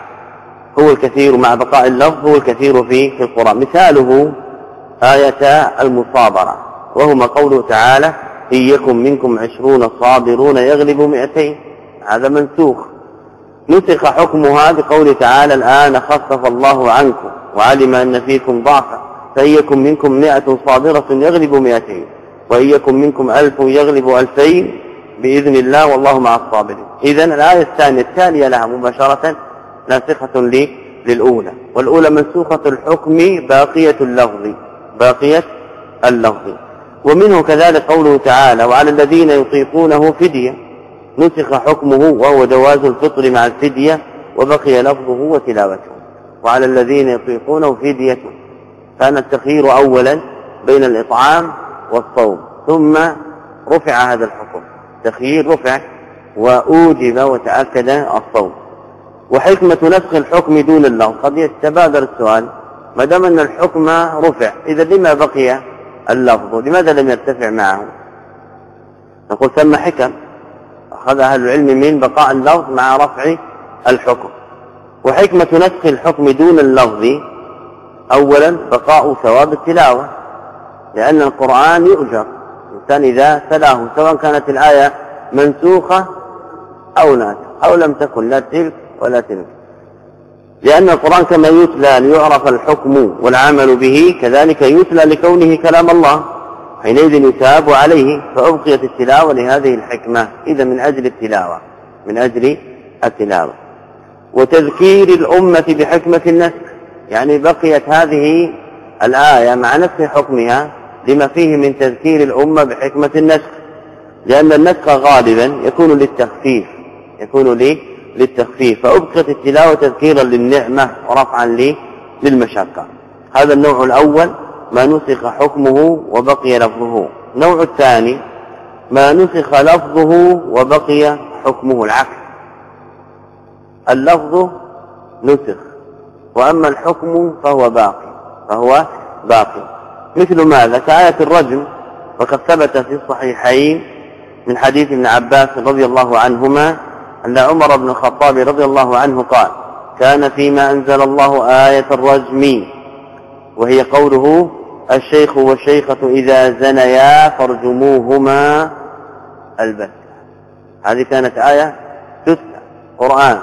هو الكثير مع بقاء اللفظ هو الكثير في في القرآن. مثاله آية المصابرة وهما قوله تعالى إن يكن منكم عشرون صابرون يغلبوا مئتين. هذا منسوخ. نسخ حكمها بقوله تعالى الآن خفف الله عنكم وعلم أن فيكم ضعفا. فإن يكن منكم مئة صابرة يغلب مئتين وإن يكن منكم ألف يغلب ألفين بإذن الله والله مع الصابرين. إذا الآية الثانية التالية لها مباشرة ناسخة للأولى. والأولى منسوخة الحكم باقية اللفظ باقية اللفظ. ومنه كذلك قوله تعالى وعلى الذين يطيقونه فدية نسخ حكمه وهو جواز الفطر مع الفدية وبقي لفظه وتلاوته. وعلى الذين يطيقونه فدية كان التخيير أولا بين الإطعام والصوم. ثم رفع هذا الحكم. تخيير رفع وأوجب وتأكد الصوم. وحكمة نسخ الحكم دون اللفظ قد يتبادر السؤال. ما دام أن الحكم رفع إذا لما بقي اللفظ؟ لماذا لم يرتفع معه؟ نقول ثم حكم. أخذ أهل العلم من بقاء اللفظ مع رفع الحكم. وحكمة نسخ الحكم دون اللفظ اولا بقاء ثواب التلاوة لأن القرآن يؤجر. الإنسان إذا تلاه سواء كانت الآية منسوخة أو ناسخة أو لم تكن لا تلك ولا تلك لأن القرآن كما يتلى ليعرف الحكم والعمل به كذلك يتلى لكونه كلام الله حينئذ يتاب عليه فأبقيت التلاوة لهذه الحكمة. إذا من أجل التلاوة من أجل التلاوة. وتذكير الأمة بحكمة النسخ يعني بقيت هذه الآية مع نفس حكمها لما فيه من تذكير الأمة بحكمة النسخ. لأن النسخ غالبا يكون للتخفيف يكون لي للتخفيف فأبقت التلاوة تذكيرا للنعمة ورفعا للمشقة. هذا النوع الأول ما نسخ حكمه وبقي لفظه. النوع الثاني ما نسخ لفظه وبقي حكمه العكس اللفظ نسخ وأما الحكم فهو باقي فهو باقي. مثل ماذا؟ كآية الرجم وقد ثبت في الصحيحين من حديث ابن عباس رضي الله عنهما أن عمر بن الخطاب رضي الله عنه قال كان فيما أنزل الله آية الرجم وهي قوله الشيخ والشيخة إذا زنيا فارجموهما البتة. هذه كانت آية تتلى قرآن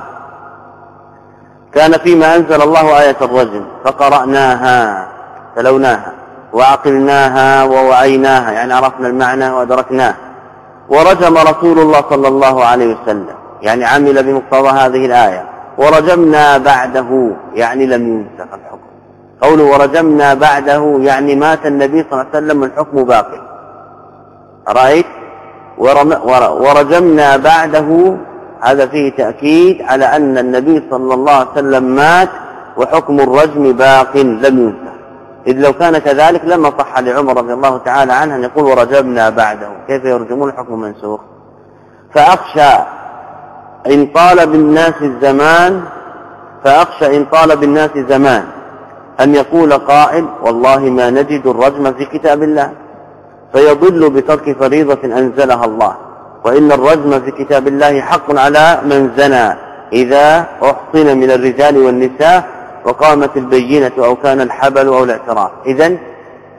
كان فيما أنزل الله آية الرجم فقرأناها تلوناها وعقلناها ووعيناها يعني عرفنا المعنى وأدركناه ورجم رسول الله صلى الله عليه وسلم يعني عمل بمقتضى هذه الآية. ورجمنا بعده يعني لم ينسخ الحكم. قوله ورجمنا بعده يعني مات النبي صلى الله عليه وسلم والحكم باقي. رأيت ورجمنا بعده هذا فيه تأكيد على أن النبي صلى الله عليه وسلم مات وحكم الرجم باق لم ينسخ إذ لو كان كذلك لما صح لعمر رضي الله تعالى عنه أن يقول ورجمنا بعده. كيف يرجمون الحكم منسوخ؟ فأخشى إن طال بالناس الزمان فأخشى إن طال بالناس زمان أن يقول قائل والله ما نجد الرجم في كتاب الله. فيضل بترك فريضة أنزلها الله. وإن الرجم في كتاب الله حق على من زنى إذا أحصن من الرجال والنساء وقامت البينة أو كان الحبل أو الاعتراف. إذا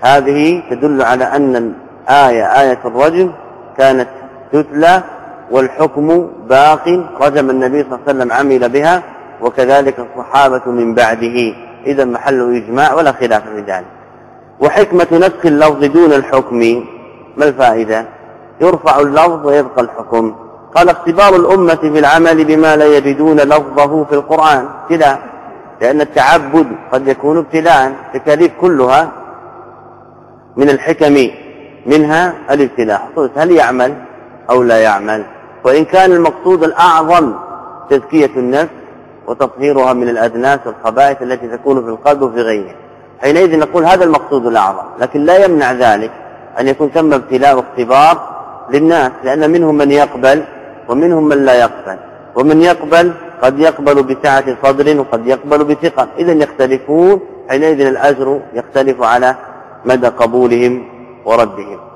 هذه تدل على أن الآية آية الرجم كانت تتلى والحكم باق رجم النبي صلى الله عليه وسلم عمل بها وكذلك الصحابة من بعده. إذا محل إجماع ولا خلاف في ذلك. وحكمة نسخ اللفظ دون الحكم ما الفائدة؟ يرفع اللفظ ويبقى الحكم. قال اختبار الأمة في العمل بما لا يجدون لفظه في القرآن. ابتلاء لأن التعبد قد يكون ابتلاء التكاليف كلها من الحكم منها الابتلاء هل يعمل أو لا يعمل؟ وإن كان المقصود الأعظم تزكية النفس وتطهيرها من الأدناس والخبائث التي تكون في القلب وفي غيره. حينئذ نقول هذا المقصود الأعظم لكن لا يمنع ذلك أن يكون ثم ابتلاء واختبار للناس لأن منهم من يقبل ومنهم من لا يقبل. ومن يقبل قد يقبل بسعة صدر وقد يقبل بثقة. إذا يختلفون حينئذ الأجر يختلف على مدى قبولهم وردهم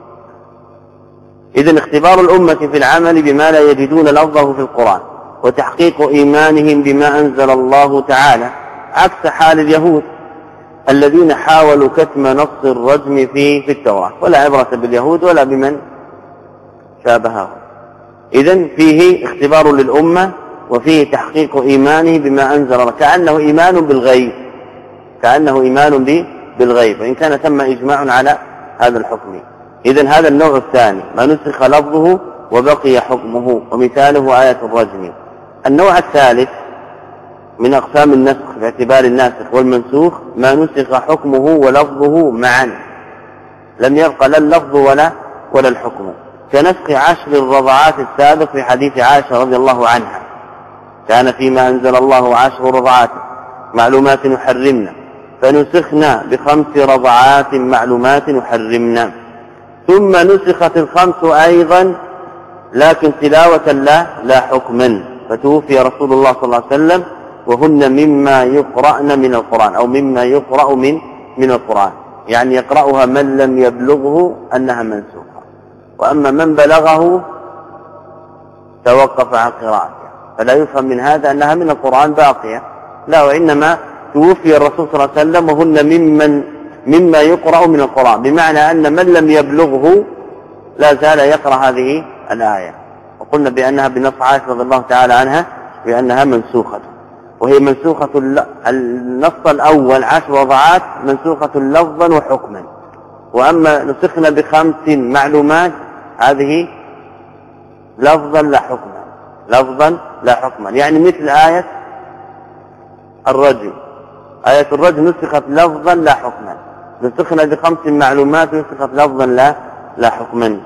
إذا اختبار الأمة في العمل بما لا يجدون لفظه في القرآن وتحقيق إيمانهم بما أنزل الله تعالى عكس حال اليهود الذين حاولوا كتم نص الرجم في في التوراة ولا عبرة باليهود ولا بمن شابههم. إذا فيه اختبار للأمة وفيه تحقيق إيمانه بما أنزل الله كأنه إيمان بالغيب كأنه إيمان بالغيب وإن كان تم إجماع على هذا الحكم. إذا هذا النوع الثاني ما نسخ لفظه وبقي حكمه ومثاله آية الرجم. النوع الثالث من أقسام النسخ باعتبار الناسخ والمنسوخ ما نسخ حكمه ولفظه معا. لم يبق لا اللفظ ولا ولا الحكم. كنسخ عشر الرضعات السابق في حديث عائشة رضي الله عنها. كان فيما أنزل الله عشر رضعات معلومات يحرمنا فنسخنا بخمس رضعات معلومات يحرمنا ثم نسخت الخمس أيضا لكن تلاوة لا لا حكما فتوفي رسول الله صلى الله عليه وسلم وهن مما يقرأن من القرآن أو مما يقرأ من من القرآن. يعني يقرأها من لم يبلغه أنها منسوخة. وأما من بلغه توقف عن قراءتها. فلا يفهم من هذا أنها من القرآن باقية. لا وإنما توفي الرسول صلى الله عليه وسلم وهن ممن مما يقرأ من القرآن بمعنى أن من لم يبلغه لا زال يقرأ هذه الآية. وقلنا بأنها بنص عائشة رضي الله تعالى عنها بأنها منسوخة. وهي منسوخة النص الأول عشر وضعات منسوخة لفظا وحكما. وأما نسخنا بخمس معلومات هذه لفظا لا حكما لفظا لا حكما. يعني مثل آية الرجل. آية الرجل نسخت لفظا لا حكما. نسخنا بخمس معلومات نسخت لفظا لا لا حكما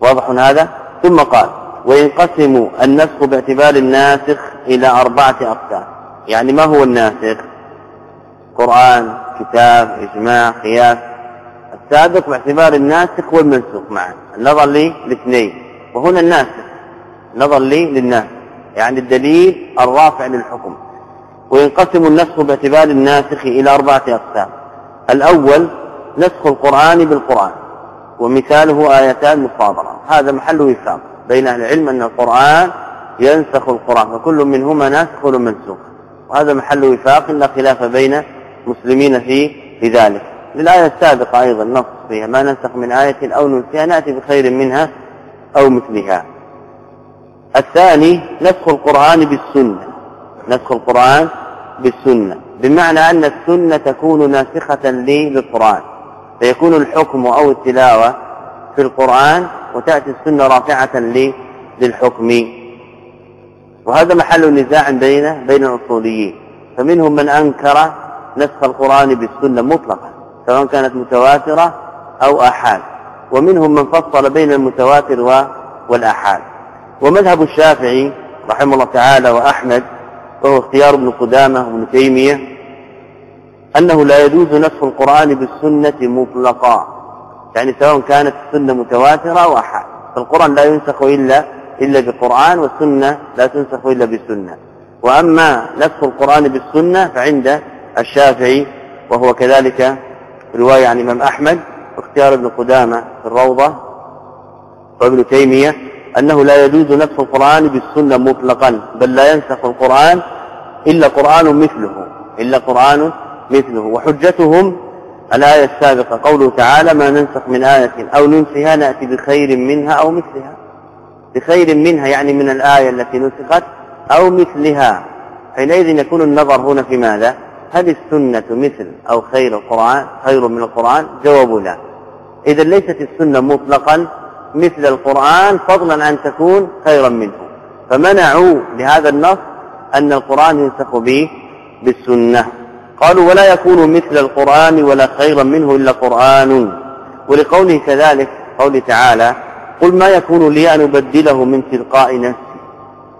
واضح هذا؟ ثم قال وينقسم النسخ باعتبار الناسخ إلى أربعة أقسام. يعني ما هو الناسخ؟ قرآن كتاب إجماع قياس. السابق باعتبار الناسخ والمنسوخ معا. النظر لي لاثنين وهنا الناسخ. نظر لي للناسخ. يعني الدليل الرافع للحكم. وينقسم النسخ باعتبار الناسخ إلى أربعة أقسام. الأول نسخ القرآن بالقرآن ومثاله آيتان مصادرة. هذا محل وفاق بين أهل العلم أن القرآن ينسخ القرآن فكل منهما ناسخ ومنسوخ. وهذا محل وفاق لا خلاف بين المسلمين في في ذلك. للآية السابقة أيضا نص فيها ما ننسخ من آية أو ننسيها نأتي بخير منها أو مثلها. الثاني نسخ القرآن بالسنة. نسخ القرآن بالسنة. بمعنى أن السنة تكون ناسخة للقرآن. فيكون الحكم أو التلاوة في القرآن وتأتي السنة رافعة للحكم. وهذا محل نزاع بين بين الأصوليين. فمنهم من أنكر نسخ القرآن بالسنة مطلقا سواء كانت متواترة أو آحاد. ومنهم من فصل بين المتواتر والآحاد. ومذهب الشافعي رحمه الله تعالى وأحمد وهو اختيار ابن قدامة وابن تيمية أنه لا يجوز نسخ القرآن بالسنة مطلقا يعني سواء كانت السنة متواترة أو احاد فالقرآن لا ينسخ إلا إلا بالقرآن والسنة لا تنسخ إلا بالسنة. وأما نسخ القرآن بالسنة فعند الشافعي وهو كذلك رواية عن الإمام أحمد واختيار ابن قدامة في الروضة وابن تيمية أنه لا يجوز نسخ القرآن بالسنة مطلقا بل لا ينسخ القرآن إلا قرآن مثله إلا قرآن مثله. وحجتهم الآية السابقة قوله تعالى ما ننسخ من آية أو ننسها نأتي بخير منها أو مثلها. بخير منها يعني من الآية التي نسخت أو مثلها. حينئذ يكون النظر هنا في ماذا؟ هل السنة مثل أو خير القرآن خير من القرآن؟ جواب لا. إذا ليست السنة مطلقا مثل القرآن فضلا أن تكون خيرا منه. فمنعوا لهذا النص أن القرآن ينسخ به بالسنة. قالوا ولا يكون مثل القرآن ولا خيرا منه إلا قرآن. ولقوله كذلك قوله تعالى قل ما يكون لي أن أبدله من تلقاء نفسي.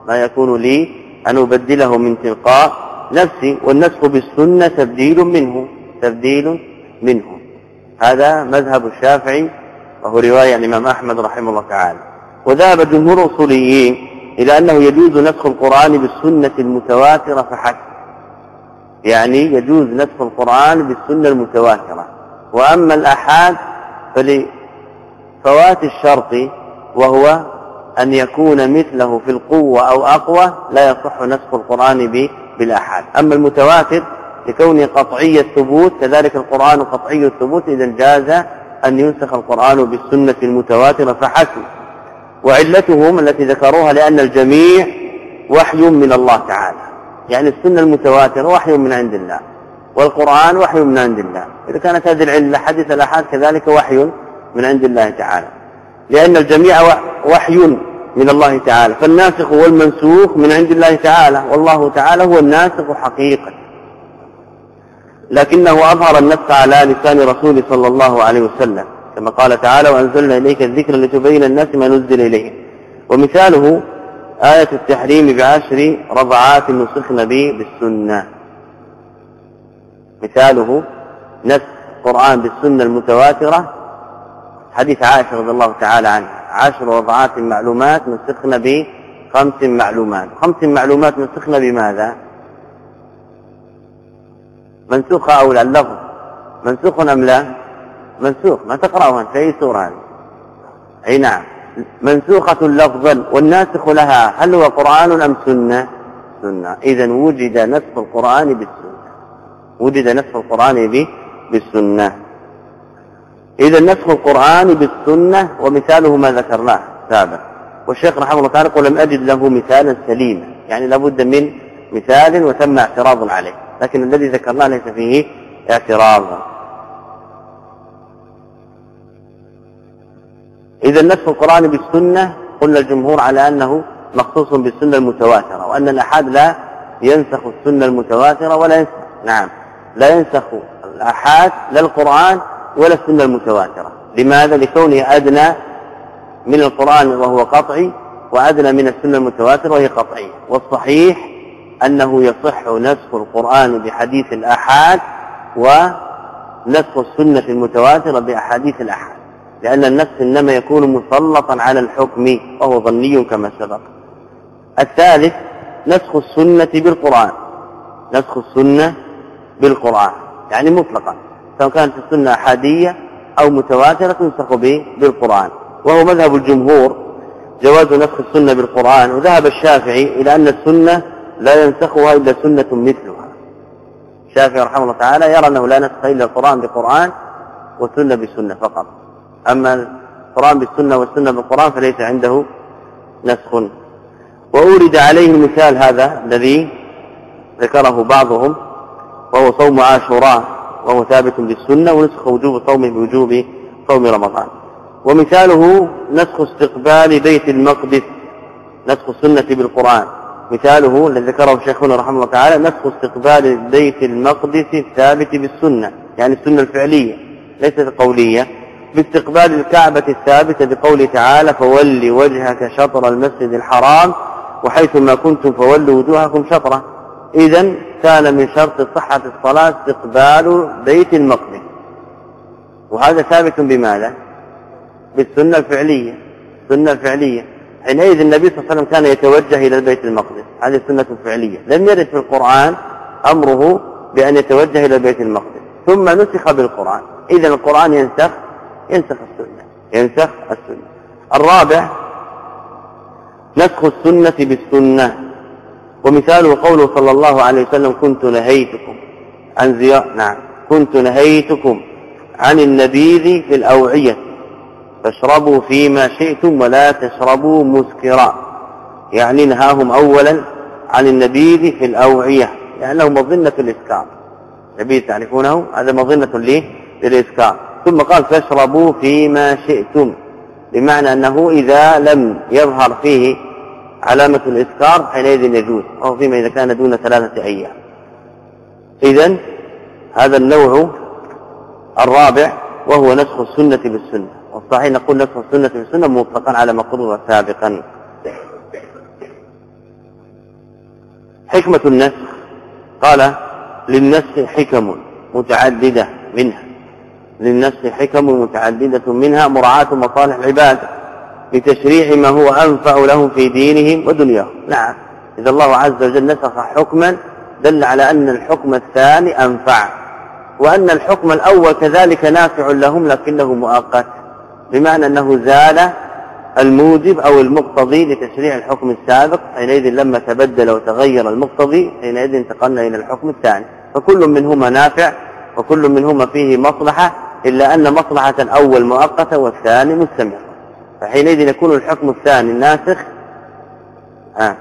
ما يكون لي أن أبدله من تلقاء نفسي والنسخ بالسنة تبديل منه. تبديل منه. هذا مذهب الشافعي وهو رواية عن الإمام أحمد رحمه الله تعالى. وذهب جمهور الأصوليين إلى أنه يجوز نسخ القرآن بالسنة المتواترة فحسب. يعني يجوز نسخ القرآن بالسنة المتواترة. وأما الأحاد فلفوات الشرط وهو أن يكون مثله في القوة أو أقوى لا يصح نسخ القرآن بالأحاد. أما المتواتر لكونه قطعي الثبوت كذلك القرآن قطعي الثبوت إذا جاز أن ينسخ القرآن بالسنة المتواترة فحسب. وعلتهم التي ذكروها لأن الجميع وحي من الله تعالى. يعني السنة المتواترة وحي من عند الله. والقرآن وحي من عند الله. إذا كانت هذه العلة حديث الأحاد كذلك وحي من عند الله تعالى. لأن الجميع وحي من الله تعالى. فالناسخ والمنسوخ من عند الله تعالى. والله تعالى هو الناسخ حقيقة. لكنه أظهر النسخ على لسان رسول صلى الله عليه وسلم. كما قال تعالى وأنزلنا إليك الذكر لتبين الناس ما نزل إليهم. ومثاله آية التحريم بعشر رضعات نسخن به بالسنة. مثاله نسخ القرآن بالسنة المتواترة حديث عائشة رضي الله تعالى عنها. عشر رضعات معلومات نسخن بخمس معلومات. خمس معلومات نسخن بماذا منسوخة أو لا اللفظ. منسوخ أم لا؟ منسوخ. ما تقرأها في أي سورة هذه؟ أي نعم. منسوخة لفظا والناسخ لها هل هو قرآن أم سنة؟ سنة. إذا وجد نسخ القرآن بالسنة. وجد نسخ القرآن بالسنة. إذا نسخ القرآن بالسنة ومثاله ما ذكرناه سابقا والشيخ رحمه الله تعالى قال لم أجد له مثالا سليما. يعني لابد من مثال وتم اعتراض عليه. لكن الذي ذكرناه ليس فيه اعتراض. إذا نسخ القرآن بالسنة قلنا الجمهور على أنه مخصوص بالسنة المتواترة وأن الأحاد لا ينسخ السنة المتواترة ولا ينسخ نعم لا ينسخ الأحاد لا القرآن ولا السنة المتواترة. لماذا؟ لكونه أدنى من القرآن وهو قطعي وأدنى من السنة المتواترة وهي قطعية. والصحيح أنه يصح نسخ القرآن بحديث الأحاد ونسخ السنة المتواترة بأحاديث الأحاد. لأن النسخ إنما يكون مسلطا على الحكم وهو ظني كما سبق. الثالث نسخ السنة بالقرآن. نسخ السنة بالقرآن. يعني مطلقا. سواء كانت السنة أحادية أو متواترة تنسخ به بالقرآن. وهو مذهب الجمهور جواز نسخ السنة بالقرآن. وذهب الشافعي إلى أن السنة لا ينسخها إلا سنة مثلها. الشافعي رحمه الله تعالى يرى أنه لا نسخ إلا القرآن بقرآن والسنة بسنة فقط. أما القرآن بالسنة والسنة بالقرآن فليس عنده نسخ. وأورد عليه المثال هذا الذي ذكره بعضهم وهو صوم عاشوراء وهو ثابت بالسنة ونسخ وجوب صومه بوجوب صوم رمضان. ومثاله نسخ استقبال بيت المقدس نسخ السنة بالقرآن. مثاله الذي ذكره شيخنا رحمه الله تعالى نسخ استقبال بيت المقدس الثابت بالسنة يعني السنة الفعلية ليست القولية باستقبال الكعبة الثابتة بقوله تعالى فولي وجهك شطر المسجد الحرام وحيث ما كنتم فولوا وجوهكم شطرة. اذا كان من شرط صحة الصلاة استقبال بيت المقدس. وهذا ثابت بماذا؟ بالسنة الفعلية السنة الفعلية. حينئذ النبي صلى الله عليه وسلم كان يتوجه إلى البيت المقدس. هذه سنة فعلية. لم يرد في القرآن أمره بأن يتوجه إلى بيت المقدس. ثم نسخ بالقرآن. إذا القرآن ينسخ ينسخ السنة. ينسخ السنة. الرابع نسخ السنة بالسنة. ومثاله قوله صلى الله عليه وسلم كنت نهيتكم عن زيارة نعم. كنت نهيتكم عن النبيذ في الأوعية. فاشربوا فيما شئتم ولا تشربوا مسكرا. يعني نهاهم أولا عن النبيذ في الأوعية لأنه مظنة الإسكار. نبيذ تعرفونه؟ هذا مظنة ليه؟ للإسكار. ثم قال فاشربوا فيما شئتم بمعنى أنه إذا لم يظهر فيه علامة الإسكار حينئذ يجوز أو فيما إذا كان دون ثلاثة أيام. إذا هذا النوع الرابع وهو نسخ السنة بالسنة. والصحيح نقول نسخ السنة بالسنة مطلقا على ما قرر سابقا. حكمة النسخ قال للنسخ حكم متعددة منها. للنسخ حكم متعددة منها مراعاة مصالح العباد لتشريع ما هو أنفع لهم في دينهم ودنياهم. نعم. إذا الله عز وجل نسخ حكما دل على أن الحكم الثاني أنفع وأن الحكم الأول كذلك نافع لهم لكنه مؤقت. بمعنى أنه زال الموجب أو المقتضي لتشريع الحكم السابق حينئذ لما تبدل وتغير المقتضي حينئذ انتقلنا إلى الحكم الثاني. فكل منهما نافع وكل منهما فيه مصلحة إلا أن مصلحة الأول مؤقتة والثاني مستمرة. فحينئذ يكون الحكم الثاني الناسخ آه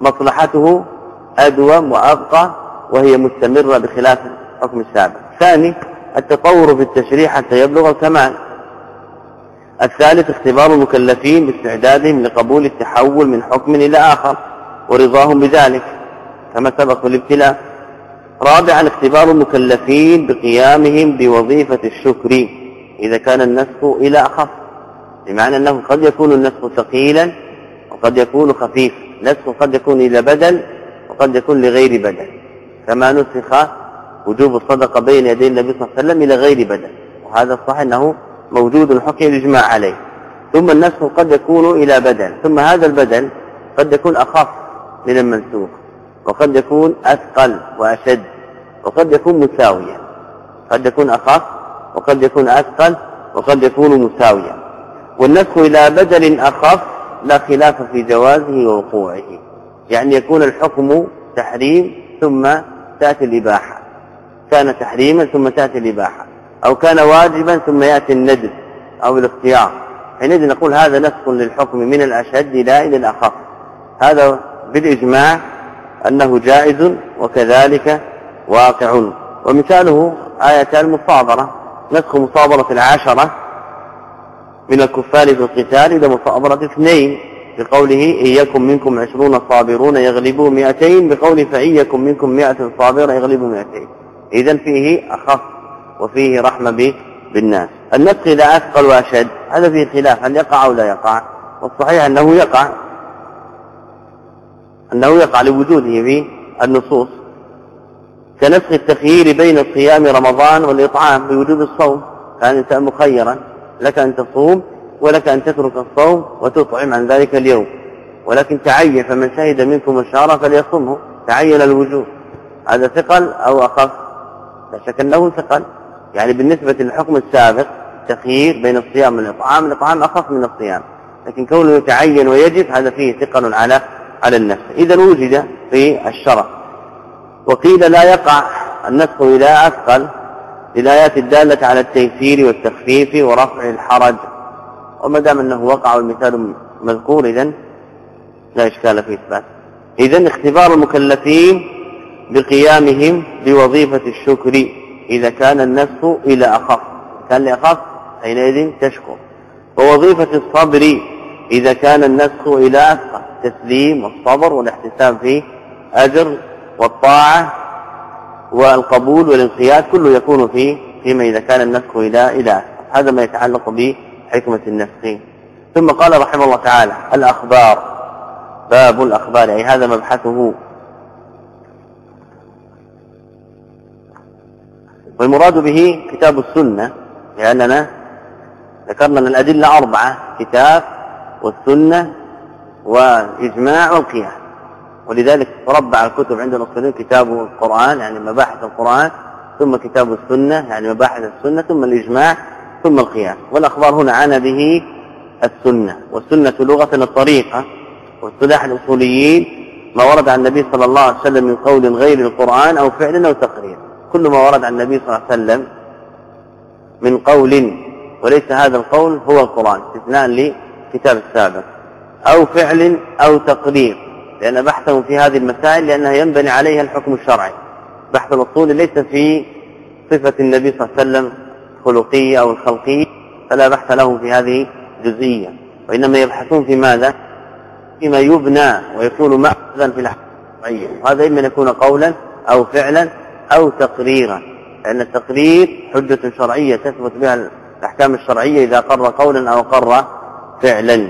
مصلحته أدوم وأبقى وهي مستمرة بخلاف الحكم السابق. ثاني التطور في التشريع حتى يبلغ الكمال. الثالث اختبار المكلفين باستعدادهم لقبول التحول من حكم إلى آخر ورضاهم بذلك كما سبق الابتلاء. رابعا اختبار المكلفين بقيامهم بوظيفة الشكر إذا كان النسخ إلى أخف بمعنى أنه قد يكون النسخ ثقيلا وقد يكون خفيف نسخ قد يكون إلى بدل وقد يكون لغير بدل كما نسخ وجوب الصدقة بين يدي النبي صلى الله عليه وسلم إلى غير بدل. وهذا الصحيح أنه موجود حكم الإجماع عليه. ثم النسخ قد يكون إلى بدل. ثم هذا البدل قد يكون أخف من المنسوخ. وقد يكون أثقل وأشد. وقد يكون مساويا. قد يكون أخف وقد يكون أثقل وقد يكون مساويا. والنسخ إلى بدل أخف لا خلاف في جوازه ووقوعه. يعني يكون الحكم تحريم ثم تأتي الإباحة. كان تحريما ثم تأتي الإباحة أو كان واجبا ثم يأتي الندب أو الاختيار. حينئذ نقول هذا نسخ للحكم من الأشد لا إلى الأخف. هذا بالإجماع أنه جائز وكذلك واقع. ومثاله آية المصابرة نسخ مصابرة العشرة من الكفار في القتال إلى مصابرة اثنين بقوله إياكم منكم عشرون صابرون يغلبوا 200 بقول فإياكم منكم 100 صابر يغلبوا 200 اذا فيه أخف وفيه رحمة بالناس. النسخ إذا أثقل وأشد هذا فيه خلاف هل يقع أو لا يقع؟ والصحيح أنه يقع. أنه يقع لوجوده في النصوص. كنسخ التخيير بين صيام رمضان والإطعام بوجوب الصوم. كان الإنسان مخيرا لك أن تصوم ولك أن تترك الصوم وتطعم عن ذلك اليوم. ولكن تعين فمن شهد منكم الشهر فليصمه تعين الوجوب هذا ثقل أو أخف؟ لا شك أنه ثقل يعني بالنسبة للحكم السابق تخيير بين الصيام والإطعام الإطعام أخف من الصيام. لكن كونه يتعين ويجب هذا فيه ثقل على على النفس. إذا وجد في الشرع وقيل لا يقع النسخ إلى أثقل للآيات الدالة على التيسير والتخفيف ورفع الحرج. وما دام أنه وقع المثال مذكور اذا لا إشكال في إثبات. اذا اختبار المكلفين بقيامهم بوظيفة الشكر إذا كان النسخ إلى أخف. كان لأخف حينئذ تشكر ووظيفة الصبر إذا كان النسخ إلى أثقل التسليم والصبر والاحتساب فيه أجر والطاعة والقبول والانقياد كله يكون فيه فيما إذا كان النسخ إلى إلى هذا ما يتعلق بحكمة النسخ ثم قال رحمه الله تعالى الأخبار. باب الأخبار أي هذا مبحثه والمراد به كتاب السنة لأننا ذكرنا أن الأدلة أربعة كتاب والسنة والإجماع والقياس. ولذلك تربع الكتب عند الاصوليين كتاب القرآن يعني مباحث القرآن ثم كتاب السنة يعني مباحث السنة ثم الإجماع ثم القياس. والأخبار هنا عانى به السنة. والسنة لغة الطريقة واصطلاح الأصوليين ما ورد عن النبي صلى الله عليه وسلم من قول غير القرآن أو فعل أو تقرير. كل ما ورد عن النبي صلى الله عليه وسلم من قول وليس هذا القول هو القرآن استثناء لكتاب السابق أو فعل أو تقرير لأن بحثهم في هذه المسائل لأنها ينبني عليها الحكم الشرعي. بحث الأصول ليس في صفة النبي صلى الله عليه وسلم الخلقية أو الخلقية فلا بحث لهم في هذه جزئية. وإنما يبحثون في ماذا؟ فيما يبنى ويكون مأخذا في الشرعية وهذا إما يكون قولا أو فعلا أو تقريرا. لأن التقرير حجة شرعية تثبت بها الأحكام الشرعية إذا قر قولا أو قر فعلا.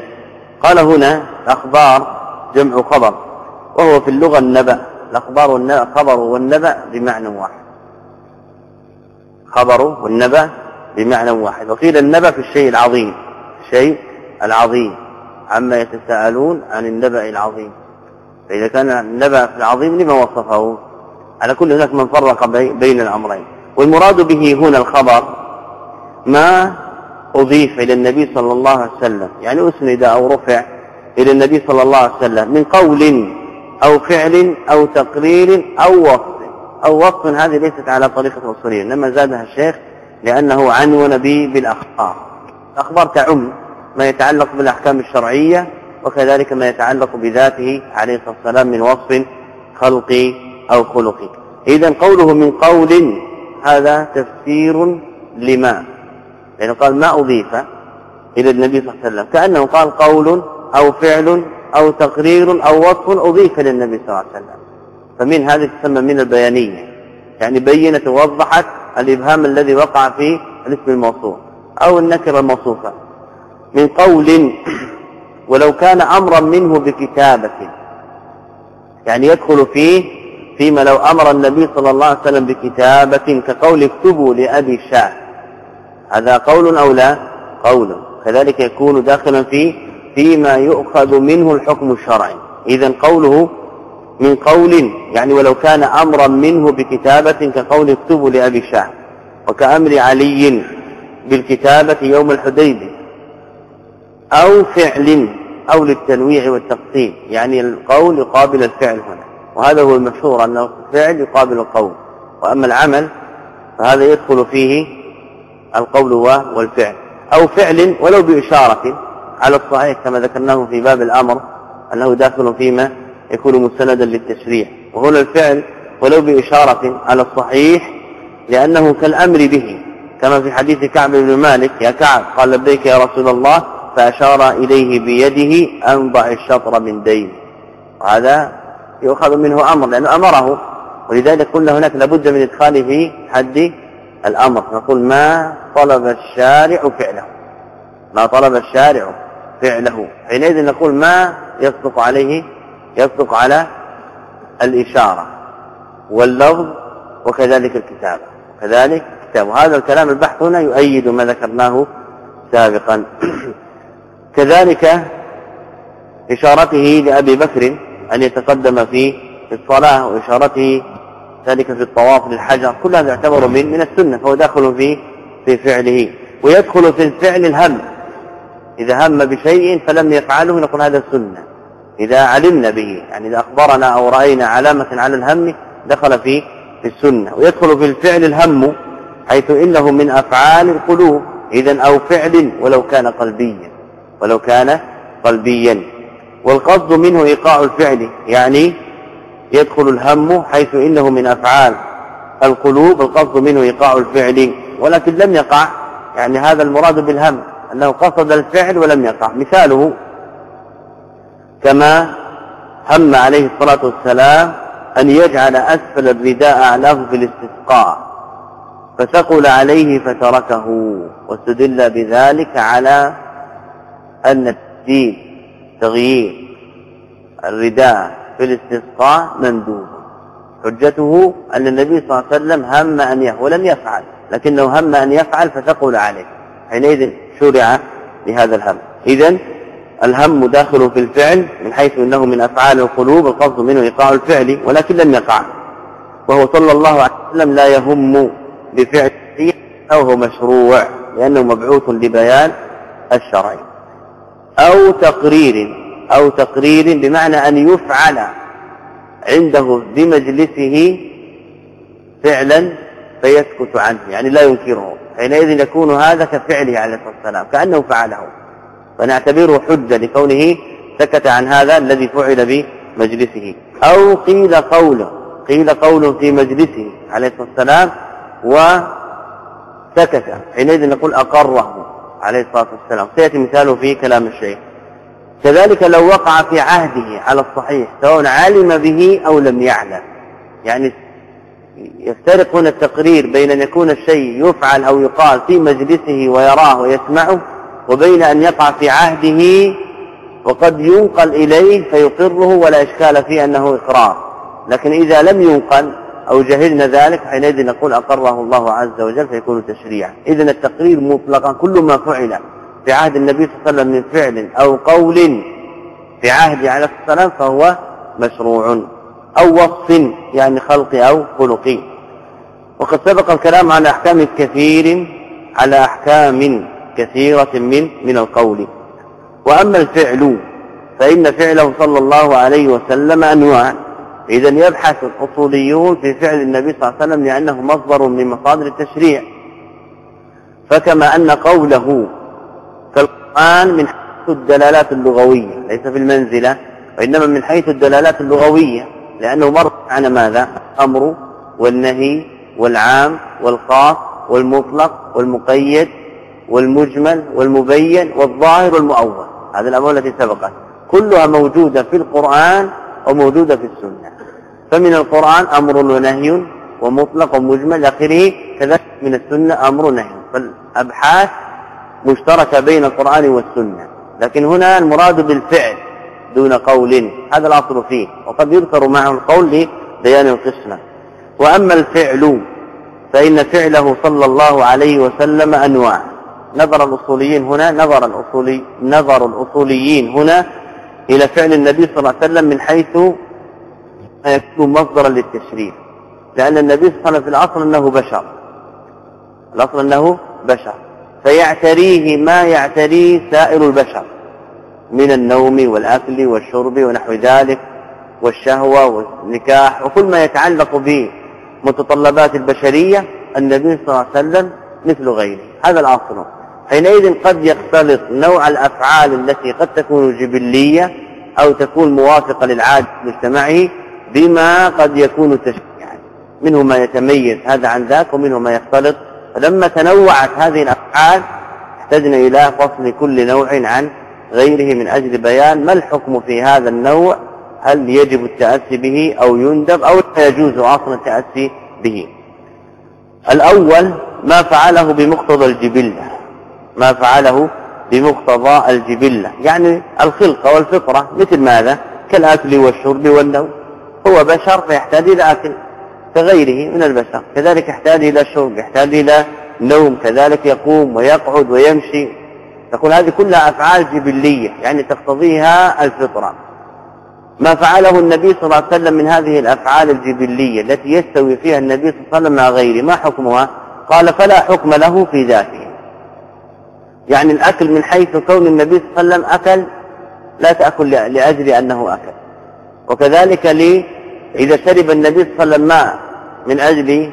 قال هنا أخبار جمع خبر وهو في اللغة النبأ. الأخبار والخبر والنبأ بمعنى واحد. خبر والنبأ بمعنى واحد. وقيل النبأ في الشيء العظيم الشيء العظيم. عما يتساءلون عن النبأ العظيم. فإذا كان النبأ العظيم لما وصفه؟ على كل هناك من فرق بين الأمرين. والمراد به هنا الخبر ما أضيف إلى النبي صلى الله عليه وسلم. يعني أسند أو رفع إلى النبي صلى الله عليه وسلم من قول أو فعل أو تقرير أو وصف. أو وصف هذه ليست على طريقة الأصولية إنما زادها الشيخ لأنه عنون به بالأخبار. الأخبار تعم ما يتعلق بالأحكام الشرعية وكذلك ما يتعلق بذاته عليه الصلاة والسلام من وصف خلقي أو خلقي إذا قوله من قول هذا تفسير لما؟ لأنه قال ما أضيف إلى النبي صلى الله عليه وسلم. كأنه قال قول أو فعل أو تقرير أو وصف أضيف للنبي صلى الله عليه وسلم. فمن هذه تسمى من البيانية. يعني بينت ووضحت الإبهام الذي وقع في الاسم الموصوف أو النكرة الموصوفة. من قول [clears throat] ولو كان أمرا منه بكتابة. يعني يدخل فيه فيما لو أمر النبي صلى الله عليه وسلم بكتابة كقول اكتبوا لأبي شاه هذا قول أو لا؟ قول. كذلك يكون داخلا فيه فيما يؤخذ منه الحكم الشرعي. إذا قوله من قول يعني ولو كان أمرا منه بكتابة كقول اكتبوا لأبي شاه وكأمر علي بالكتابة يوم الحديبي أو فعل أو للتنويع والتقسيم. يعني القول يقابل الفعل هنا. وهذا هو المشهور أنه الفعل يقابل القول وأما العمل فهذا يدخل فيه القول والفعل. أو فعل ولو بإشارة على الصحيح كما ذكرناه في باب الأمر أنه داخل فيما يكون مستندا للتشريع. وهنا الفعل ولو بإشارة على الصحيح لأنه كالأمر به كما في حديث كعب بن مالك يا كعب قال لبيك يا رسول الله فأشار إليه بيده أن ضع الشطر من دين. وهذا يؤخذ منه أمر لأنه أمره. ولذلك قلنا هناك لابد من إدخاله في حد الأمر. نقول ما طلب الشارع فعله. ما طلب الشارع فعله. حينئذ نقول ما يصدق عليه؟ يصدق على الإشارة واللفظ وكذلك الكتابة كذلك الكتاب. وهذا الكلام البحث هنا يؤيد ما ذكرناه سابقا. [clears throat] كذلك إشارته لأبي بكر أن يتقدم في الصلاة وإشارته ذلك في الطواف للحجر كل هذا يعتبر من من السنة فهو داخل في في فعله. ويدخل في الفعل الهم. إذا هم بشيء فلم يفعله نقول هذا السنة. إذا علمنا به يعني إذا أخبرنا أو رأينا علامة على الهم دخل في في السنة. ويدخل في الفعل الهم حيث إنه من أفعال القلوب. إذا أو فعل ولو كان قلبيا. ولو كان قلبيا. والقصد منه إيقاع الفعل يعني يدخل الهم حيث إنه من أفعال القلوب القصد منه إيقاع الفعل ولكن لم يقع يعني هذا المراد بالهم أنه قصد الفعل ولم يقع. مثاله كما هم عليه الصلاة والسلام أن يجعل أسفل الرداء أعلاه في الاستسقاء فثقل عليه فتركه واستدل بذلك على أن التبديل تغيير الرداء في الاستسقاء مندوب. حجته أن النبي صلى الله عليه وسلم هم أن يفعل ولم يفعل لكنه هم أن يفعل فثقل عليه. حينئذ شرع لهذا الهم. إذا الهم داخل في الفعل من حيث إنه من أفعال القلوب القصد منه إيقاع الفعل ولكن لم يقع. وهو صلى الله عليه وسلم لا يهم بفعل أو هو مشروع لأنه مبعوث لبيان الشرع. أو تقرير أو تقرير بمعنى أن يفعل عنده بمجلسه فعلا فيسكت عنه يعني لا ينكره. حينئذ يكون هذا كفعله عليه الصلاة والسلام كأنه فعله. فنعتبره حجة لكونه سكت عن هذا الذي فعل بمجلسه. أو قيل قوله قيل قول في مجلسه عليه الصلاة والسلام وسكت. حينئذ نقول أقره. عليه الصلاة والسلام. سيأتي مثاله في كلام الشيخ. كذلك لو وقع في عهده على الصحيح سواء علم به أو لم يعلم. يعني يفترق هنا التقرير بين أن يكون الشيء يفعل أو يقال في مجلسه ويراه ويسمعه وبين أن يقع في عهده وقد ينقل إليه فيقره ولا إشكال فيه أنه إقرار. لكن إذا لم ينقل أو جهلنا ذلك حينئذ نقول أقره الله عز وجل فيكون تشريعا. اذا التقرير مطلقا كل ما فعل في عهد النبي صلى الله عليه وسلم من فعل أو قول في عهده عليه والسلام فهو مشروع أو وصف يعني خلق أو خلق. وقد سبق الكلام على أحكام كثير على أحكام كثيرة من من القول. وأما الفعل فإن فعله صلى الله عليه وسلم أنواع. إذا يبحث الأصوليون في فعل النبي صلى الله عليه وسلم لأنه مصدر من مصادر التشريع. فكما أن قوله كالقرآن من حيث الدلالات اللغوية ليس في المنزلة وإنما من حيث الدلالات اللغوية لأنه مر على ماذا؟ الأمر والنهي والعام والخاص والمطلق والمقيد والمجمل والمبين والظاهر والمؤول. هذه الأمور التي سبقت. كلها موجودة في القرآن وموجودة في السنة. فمن القرآن أمر ونهي ومطلق ومجمل آخره. كذلك من السنة أمر ونهي. فالأبحاث مشتركة بين القرآن والسنة. لكن هنا المراد بالفعل دون قول. هذا الأصل فيه. وقد يذكر معه القول لبيان القسمه وأما الفعل فإن فعله صلى الله عليه وسلم أنواع. نظر الأصوليين هنا نظر الاصولي نظر الأصوليين هنا إلى فعل النبي صلى الله عليه وسلم من حيث يكون مصدرا للتشريع. لأن النبي صلى الله عليه وسلم في الاصل إنه بشر. الاصل إنه بشر. فيعتريه ما يعتريه سائر البشر. من النوم والأكل والشرب ونحو ذلك والشهوة والنكاح وكل ما يتعلق بمتطلبات البشرية النبي صلى الله عليه وسلم مثل غيره. هذا الأصل حينئذ قد يختلط نوع الأفعال التي قد تكون جبلية أو تكون موافقة للعادة المجتمعي بما قد يكون تشريعا منه ما يتميز هذا عن ذاك ومنه ما يختلط. فلما تنوعت هذه الأفعال احتجنا إلى فصل كل نوع عن غيره من أجل بيان ما الحكم في هذا النوع هل يجب التأسي به أو يندب أو لا يجوز أصلا التأسي به. الأول ما فعله بمقتضى الجبلة. ما فعله بمقتضى الجبلة يعني الخلقة والفطرة مثل ماذا؟ كالأكل والشرب والنوم. هو بشر فيحتاج إلى أكل كغيره من البشر كذلك يحتاج إلى شرب يحتاج إلى نوم كذلك يقوم ويقعد ويمشي. تقول هذه كلها أفعال جبلية يعني تقتضيها الفطرة. ما فعله النبي صلى الله عليه وسلم من هذه الأفعال الجبلية التي يستوي فيها النبي صلى الله عليه وسلم مع غيره ما حكمها؟ قال فلا حكم له في ذاته. يعني الأكل من حيث كون النبي صلى الله عليه وسلم أكل لا تأكل لأجل أنه أكل. وكذلك لي إذا شرب النبي صلى الله عليه وسلم ماء من أجل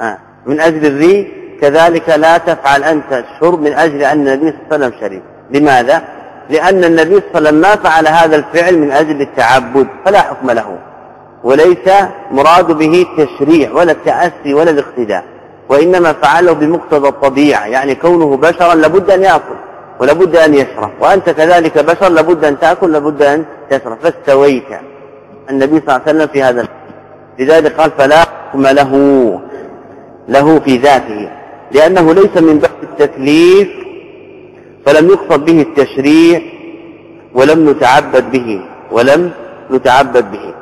آه من أجل الري كذلك لا تفعل أنت الشرب من أجل أن النبي صلى الله عليه وسلم شرب. لماذا؟ لأن النبي صلى الله عليه وسلم ما فعل هذا الفعل من أجل التعبد فلا حكم له. وليس مراد به التشريع ولا التأسي ولا الاقتداء. وإنما فعله بمقتضى الطبيعة يعني كونه بشرا لابد أن يأكل ولابد أن يشرب وأنت كذلك بشر لابد أن تأكل لابد أن تشرب. فاستويت النبي صلى الله عليه وسلم في هذا لذلك قال فلا حكم له له في ذاته لأنه ليس من باب التكليف فلم يقصد به التشريع ولم نتعبد به ولم نتعبد به.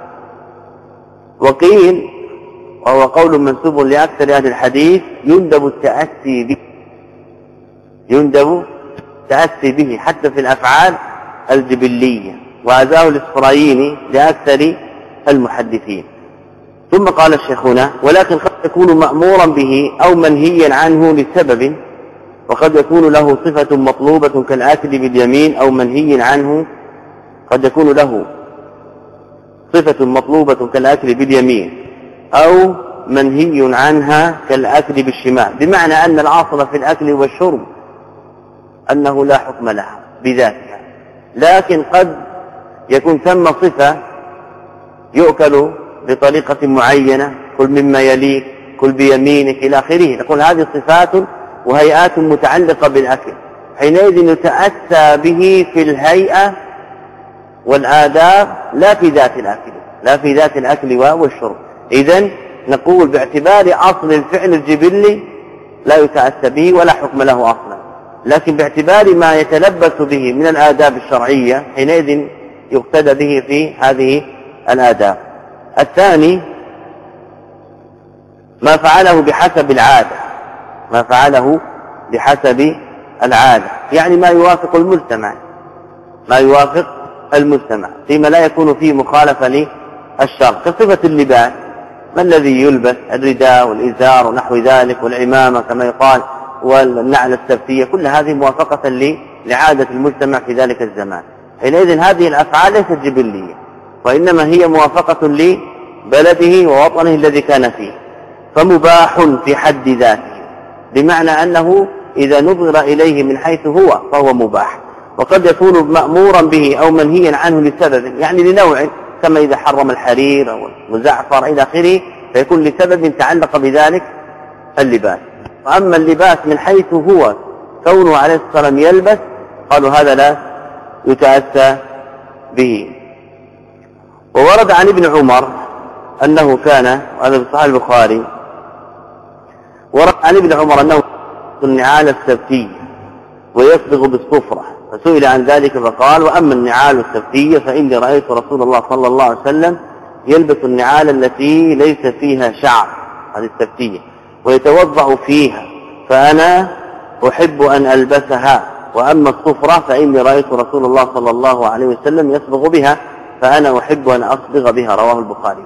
وقيل وهو قول منسوب لأكثر أهل الحديث يندب التأسي به. يندب تأسي به حتى في الأفعال الجبلية وأزاه الإسرائيلي لأكثر المحدثين. ثم قال الشيخ هنا ولكن قد يكون مأمورا به أو منهيا عنه لسبب وقد يكون له صفة مطلوبة كالآكل باليمين أو منهي عنه قد يكون له صفة مطلوبة كالأكل باليمين. أو منهي عنها كالأكل بالشمال بمعنى أن العاصل في الأكل والشرب أنه لا حكم لها بذاتها. لكن قد يكون ثم صفة يؤكل بطريقة معينة كل مما يليك كل بيمينك إلى آخره. نقول هذه صفات وهيئات متعلقة بالأكل. حينئذ يتأسى به في الهيئة والآداب لا في ذات الأكل لا في ذات الأكل والشرب. إذا نقول باعتبار أصل الفعل الجبلي لا يتأسى به ولا حكم له أصلا. لكن باعتبار ما يتلبس به من الآداب الشرعية حينئذ يقتدى به في هذه الآداب. الثاني ما فعله بحسب العادة. ما فعله بحسب العادة. يعني ما يوافق المجتمع. ما يوافق المجتمع. فيما لا يكون فيه مخالفة للشرع. كصفة اللباس ما الذي يلبس؟ الرداء والإزار ونحو ذلك والعمامة كما يقال والنعل السبتية كل هذه موافقة لعادة المجتمع في ذلك الزمان. حينئذ هذه الأفعال ليست جبلية وإنما هي موافقة لبلده ووطنه الذي كان فيه فمباح في حد ذاته بمعنى أنه إذا نظر إليه من حيث هو فهو مباح وقد يكون مأمورا به أو منهيا عنه لسبب يعني لنوع كما إذا حرم الحرير أو المزعفر إلى آخره فيكون لسبب تعلق بذلك اللباس. وأما اللباس من حيث هو كونه عليه الصلاة والسلام يلبس قالوا هذا لا يتأسى به. وورد عن ابن عمر أنه كان وهذا في صحيح البخاري ورد عن ابن عمر أنه النعال السبتية ويصبغ بالصفرة. فسئل عن ذلك فقال وأما النعال السبتية فإني رأيت رسول الله صلى الله عليه وسلم يلبس النعال التي ليس فيها شعر هذه السبتية ويتوضأ فيها فأنا أحب أن ألبسها وأما الصفرة فإني رأيت رسول الله صلى الله عليه وسلم يصبغ بها فأنا أحب أن أصبغ بها رواه البخاري.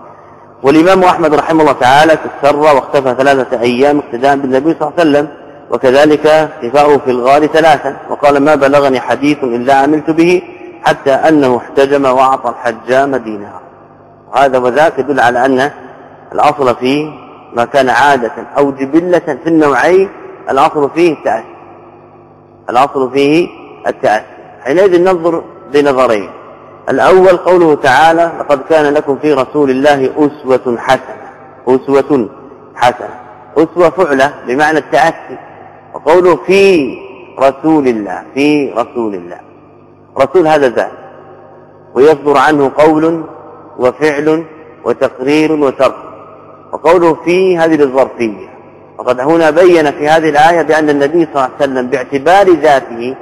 والإمام أحمد رحمه الله تعالى تسر واختفى ثلاثة أيام اقتداء بالنبي صلى الله عليه وسلم. وكذلك اختفاؤه في الغار ثلاثا. وقال ما بلغني حديث إلا عملت به حتى أنه احتجم وأعطى الحجام دينها. وهذا وذاك يدل على أن الأصل فيه ما كان عادة أو جبلة في النوعين الأصل فيه التأسي الأصل فيه التأسي حينئذ ننظر بنظرين. الأول قوله تعالى لقد كان لكم في رسول الله أسوة حسنة أسوة حسنة. أسوة فعلة بمعنى التأسي وقوله في رسول الله في رسول الله. رسول هذا ذات ويصدر عنه قول وفعل وتقرير وترك. وقوله في هذه الظرفية. وقد هنا بين في هذه الآية بأن النبي صلى الله عليه وسلم باعتبار ذاته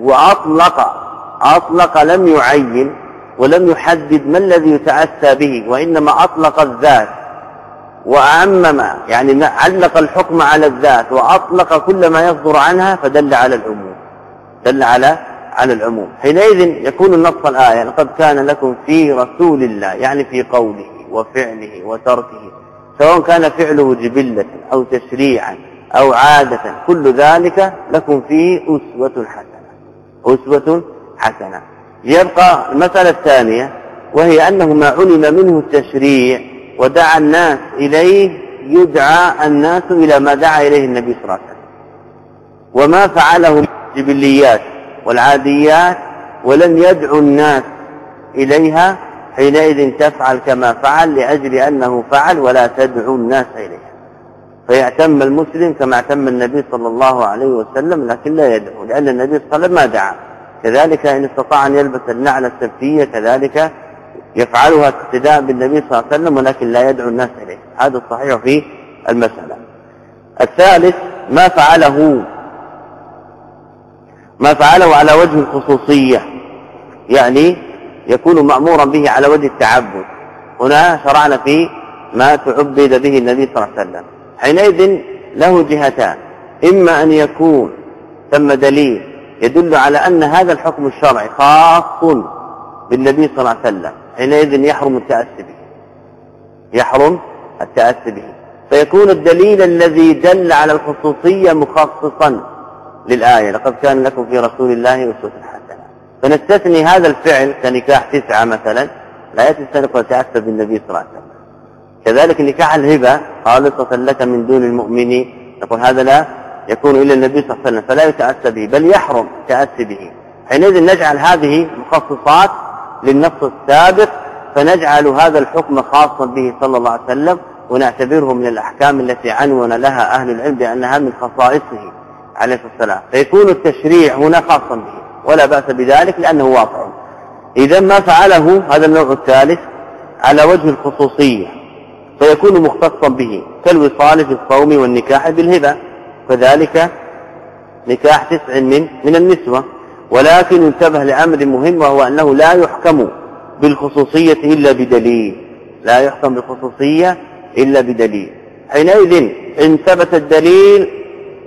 وأطلق أطلق لم يعين ولم يحدد ما الذي يتأسى به وإنما أطلق الذات. وأعمم يعني علق الحكم على الذات وأطلق كل ما يصدر عنها فدل على العموم دل على على العموم. حينئذ يكون النص الآية لقد كان لكم في رسول الله يعني في قوله وفعله وتركه سواء كان فعله جبلة أو تشريعا أو عادة كل ذلك لكم فيه أسوة حسنة أسوة حسنة. يبقى المسألة الثانية وهي أنه ما علم منه التشريع ودعا الناس إليه يدعى الناس إلى ما دعا إليه النبي صلى الله عليه وسلم. وما فعله الجبليات والعاديات ولم يدعو الناس إليها حينئذ تفعل كما فعل لأجل أنه فعل ولا تدعو الناس إليها. فيعتم المسلم كما اعتم النبي صلى الله عليه وسلم لكن لا يدعو لأن النبي صلى الله عليه وسلم ما دعا. كذلك إن استطاع أن يلبس النعل السبتية كذلك يفعلها اقتداء بالنبي صلى الله عليه وسلم ولكن لا يدعو الناس إليه. هذا الصحيح في المسألة. الثالث ما فعله ما فعله على وجه الخصوصية. يعني يكون مأمورا به على وجه التعبد. هنا شرعنا في ما تعبد به النبي صلى الله عليه وسلم. حينئذ له جهتان. إما أن يكون ثم دليل يدل على أن هذا الحكم الشرعي خاص بالنبي صلى الله عليه وسلم. حينئذ يحرم التأسي به. يحرم التأسي به. فيكون الدليل الذي دل على الخصوصية مخصصا للآية. لقد كان لكم في رسول الله أسوة حسنة. فنستثني هذا الفعل كنكاح تسعة مثلا. لا يتسنق وتأسى بالنبي صلى الله عليه وسلم. كذلك نكاح الهبة خالصة لك من دون المؤمنين نقول هذا لا يكون إلا النبي صلى الله عليه وسلم فلا يتأسى به بل يحرم التأسي به. حينئذ نجعل هذه مخصصات للنص السابق فنجعل هذا الحكم خاصا به صلى الله عليه وسلم ونعتبره من الأحكام التي عنون لها أهل العلم بأنها من خصائصه عليه والسلام. فيكون التشريع هنا خاصا به ولا بأس بذلك لأنه واقع. إذا ما فعله هذا النوع الثالث على وجه الخصوصية فيكون مختصا به كالوصال في الصوم والنكاح بالهبة كذلك نكاح تسع من من النسوة. ولكن انتبه لأمر مهم وهو أنه لا يحكم بالخصوصية إلا بدليل. لا يحكم بالخصوصية إلا بدليل. حينئذ إن ثبت الدليل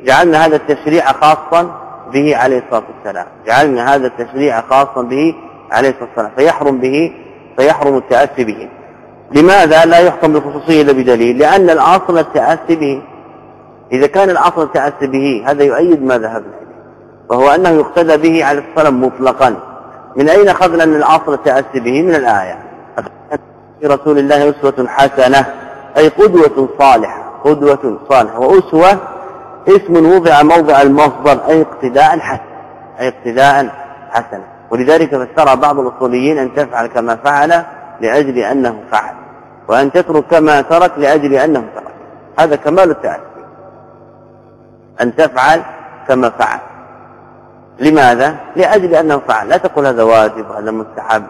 جعلنا هذا التشريع خاصا به عليه الصلاة والسلام. جعلنا هذا التشريع خاصا به عليه الصلاة والسلام. فيحرم به فيحرم التأسي به. لماذا لا يحكم بالخصوصية إلا بدليل؟ لأن الأصل التأسي به. إذا كان الأصل التأسي به هذا يؤيد ما ذهبنا وهو أنه يقتدى به الصلاة والسلام مطلقا. من أين أخذنا أن الأصل التأسي به من الآية؟ في رسول الله أسوة حسنة أي قدوة صالحة قدوة صالحة. وأسوة اسم وضع موضع المصدر أي اقتداء حسن أي اقتداء حسنا ولذلك فسر بعض الأصوليين أن تفعل كما فعل لأجل أنه فعل وأن تترك كما ترك لأجل أنه ترك هذا كمال التأسي أن تفعل كما فعل. لماذا؟ لأجل أنه فعل لا تقول هذا واجب وهذا مستحب.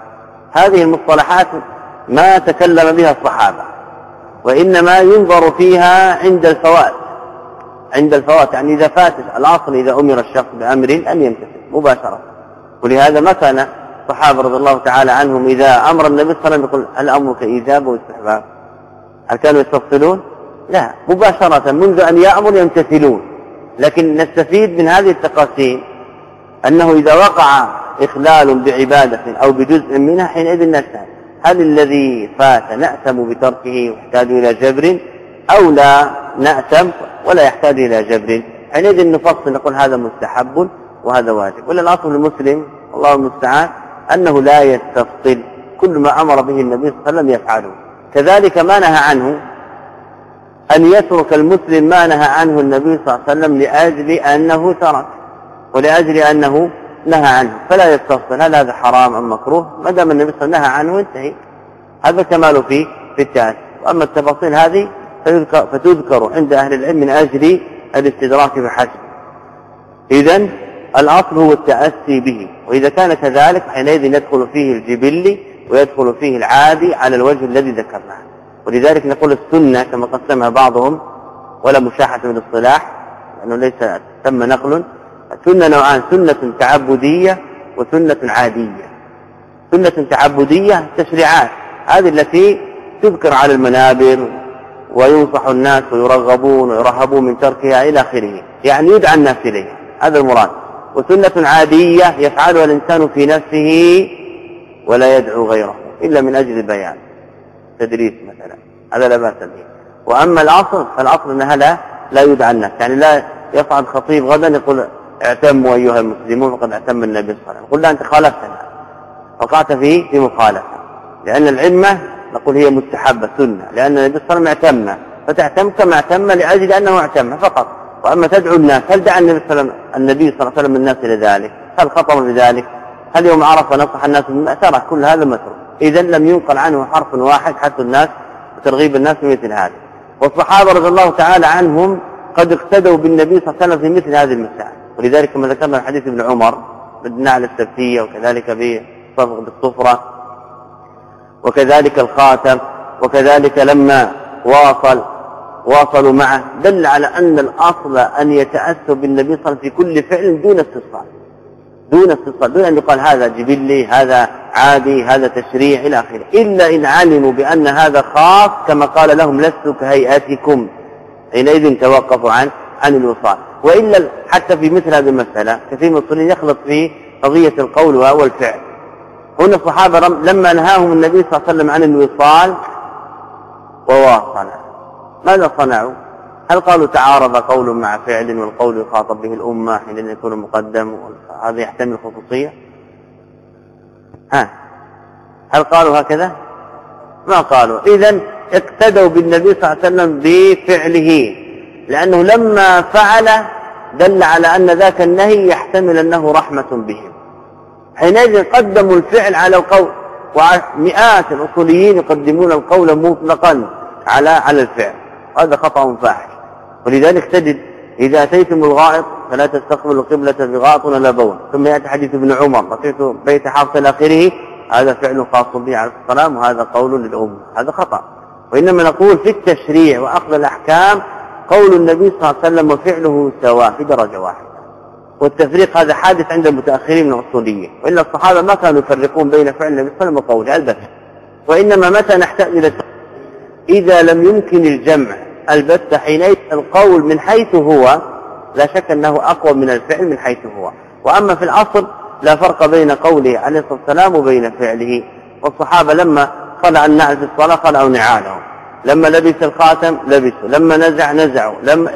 هذه المصطلحات ما تكلم بها الصحابة وإنما ينظر فيها عند الفوات. عند الفوات يعني إذا فات الأصل إذا أمر الشخص بأمر أن يمتثل مباشرة. ولهذا ما كان الصحابة رضي الله تعالى عنهم إذا أمر النبي صلى الله عليه وسلم يقول هل أمرك إيجاب واستحباب. هل كانوا يستفصلون لا مباشرة منذ أن يأمر يمتثلون. لكن نستفيد من هذه التقاسيم. أنه إذا وقع إخلال بعبادة أو بجزء منها حينئذ نسأل هل الذي فات نأثم بتركه ويحتاج إلى جبر أو لا نأثم ولا يحتاج إلى جبر؟ حينئذ نفصل نقول هذا مستحب وهذا واجب. ولا الأصل المسلم الله المستعان أنه لا يستفصل كل ما أمر به النبي صلى الله عليه وسلم يفعله. كذلك ما نهى عنه أن يترك المسلم ما نهى عنه النبي صلى الله عليه وسلم لأجل أنه ترك. ولأجل أنه نهى عنه فلا يستفصل هل هذا حرام أم مكروه؟ ما دام النبي صلى الله عليه وسلم نهى عنه انتهي. هذا كمال فيه في التأسي وأما التفاصيل هذه فتذكر عند أهل العلم من أجل الاستدراك بحسب. إذا الأصل هو التأسي به وإذا كان كذلك حينئذ يدخل فيه الجبلي ويدخل فيه العادي على الوجه الذي ذكرناه. ولذلك نقول السنة كما قسمها بعضهم ولا مشاحة من الصلاح لأنه ليس تم نقل السنة نوعان سنة تعبدية وسنة عادية. سنة تعبدية تشريعات هذه التي تذكر على المنابر وينصح الناس ويرغبون ويرهبون من تركها إلى آخره يعني يدعى الناس إليها هذا المراد. وسنة عادية يفعلها الإنسان في نفسه ولا يدعو غيره إلا من أجل البيان تدريس مثلا هذا لا بأس به. وأما الأصل فالأصل أنها لا لا يدعى الناس يعني لا يصعد خطيب غدا يقول اعتموا أيها المسلمون فقد اعتم النبي صلى الله عليه وسلم. قل لا أنت خالفتنا. وقعت فيه في مخالفة. لأن العلمة نقول هي مستحبة سنة. لأن النبي صلى الله عليه وسلم اعتم. فتعتم كما اعتم لأجل أنه اعتم فقط. وأما تدعو الناس هل دعا النبي صلى الله عليه وسلم الناس إلى ذلك؟ هل خطر بذلك؟ هل يوم عرف نصح الناس؟ ترى كل هذا متروك. إذا لم ينقل عنه حرف واحد حتى الناس وترغيب الناس في مثل هذا. والصحابة رضي الله تعالى عنهم قد اقتدوا بالنبي صلى الله عليه وسلم في مثل هذه المسائل. ولذلك كما ذكرنا حديث ابن عمر بالنعل السبتية وكذلك بصفق بالصفرة وكذلك الخاتم وكذلك لما واصل واصلوا معه دل على أن الأصل أن يتأسوا بالنبي صلى الله عليه وسلم في كل فعل دون استصال دون استصال دون أن يقال هذا جبلي هذا عادي هذا تشريع إلى آخره. إلا إن علموا بأن هذا خاص كما قال لهم لست كهيئتكم حينئذ توقفوا عن عن الوصال. وإلا حتى في مثل هذه المسألة كثير من المصلين يخلط في قضية القول والفعل. هنا الصحابة لما نهاهم النبي صلى الله عليه وسلم عن الوصال وواصل. ماذا صنعوا؟ هل قالوا تعارض قول مع فعل والقول يخاطب به الأمة حين يكون مقدم؟ هذا يحتمل خصوصية ها. هل قالوا هكذا؟ ما قالوا. اذا اقتدوا بالنبي صلى الله عليه وسلم بفعله. لأنه لما فعل دل على أن ذاك النهي يحتمل أنه رحمة بهم. حينئذ قدموا الفعل على القول ومئات الأصوليين يقدمون القول مطلقا على على الفعل. هذا خطأ فاحش. ولذلك تجد إذا أتيتم الغائط فلا تستقبلوا القبلة بغائط ولا بول. ثم يأتي حديث ابن عمر أتيت بيت حافظ إلى آخره هذا فعل خاص به عليه السلام وهذا قول للأمة. هذا خطأ. وإنما نقول في التشريع وأخذ الأحكام قول النبي صلى الله عليه وسلم وفعله سواء في درجة واحدة والتفريق هذا حادث عند المتأخرين من الأصولية وإلا الصحابة ما كانوا يفرقون بين فعل النبي صلى الله عليه وسلم وقوله البتة. وإنما متى نحتاج إلى إذا لم يمكن الجمع. البتة حينئذ القول من حيث هو لا شك أنه أقوى من الفعل من حيث هو. وأما في الأصل لا فرق بين قوله عليه الصلاة والسلام وبين فعله. والصحابة لما خلع النعل في الصلاة خلعوا نعالهم. لما لبس الخاتم لبسوا لما نزع نزعوا لما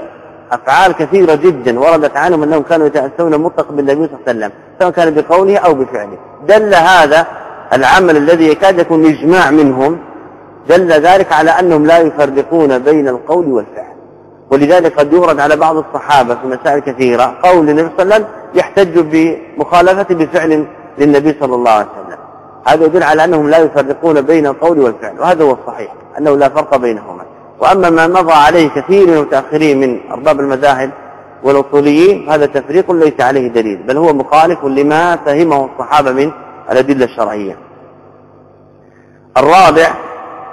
أفعال كثيرة جدا وردت عنهم أنهم كانوا يتأسون مطلق بالنبي صلى الله عليه وسلم سواء كان بقوله أو بفعله. دل هذا العمل الذي يكاد يكون إجماع منهم دل ذلك على أنهم لا يفرقون بين القول والفعل. ولذلك قد يورد على بعض الصحابة في مسائل كثيرة قول النبي صلى الله عليه وسلم يحتج بمخالفة بفعل للنبي صلى الله عليه وسلم. هذا يدل على أنهم لا يفرقون بين القول والفعل وهذا هو الصحيح أنه لا فرق بينهما. وأما ما مضى عليه كثير من المتأخرين من أرباب المذاهب والأصوليين هذا تفريق ليس عليه دليل بل هو مخالف لما فهمه الصحابة من الأدلة الشرعية. الرابع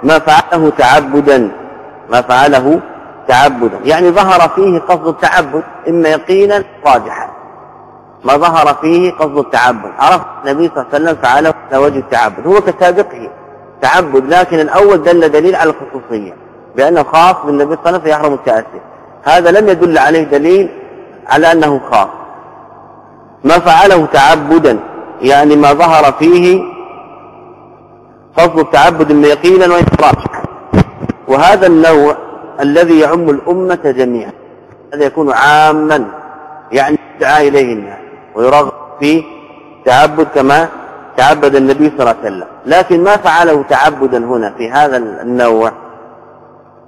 ما فعله تعبدا ما فعله تعبدا يعني ظهر فيه قصد التعبد إما يقينا راجحا. ما ظهر فيه قصد التعبد. عرف النبي صلى الله عليه وسلم فعله على وجه التعبد. هو كسابقه تعبد لكن الأول دل دليل على الخصوصية بأنه خاص بالنبي صلى الله عليه وسلم فيحرم التأسي. هذا لم يدل عليه دليل على أنه خاص. ما فعله تعبدا يعني ما ظهر فيه قصد التعبد يقينا وإفراج وهذا النوع الذي يعم الأمة جميعا هذا يكون عاما يعني يدعى إليه الناس. ويرغب في تعبد كما تعبد النبي صلى الله عليه وسلم. لكن ما فعله تعبدا هنا في هذا النوع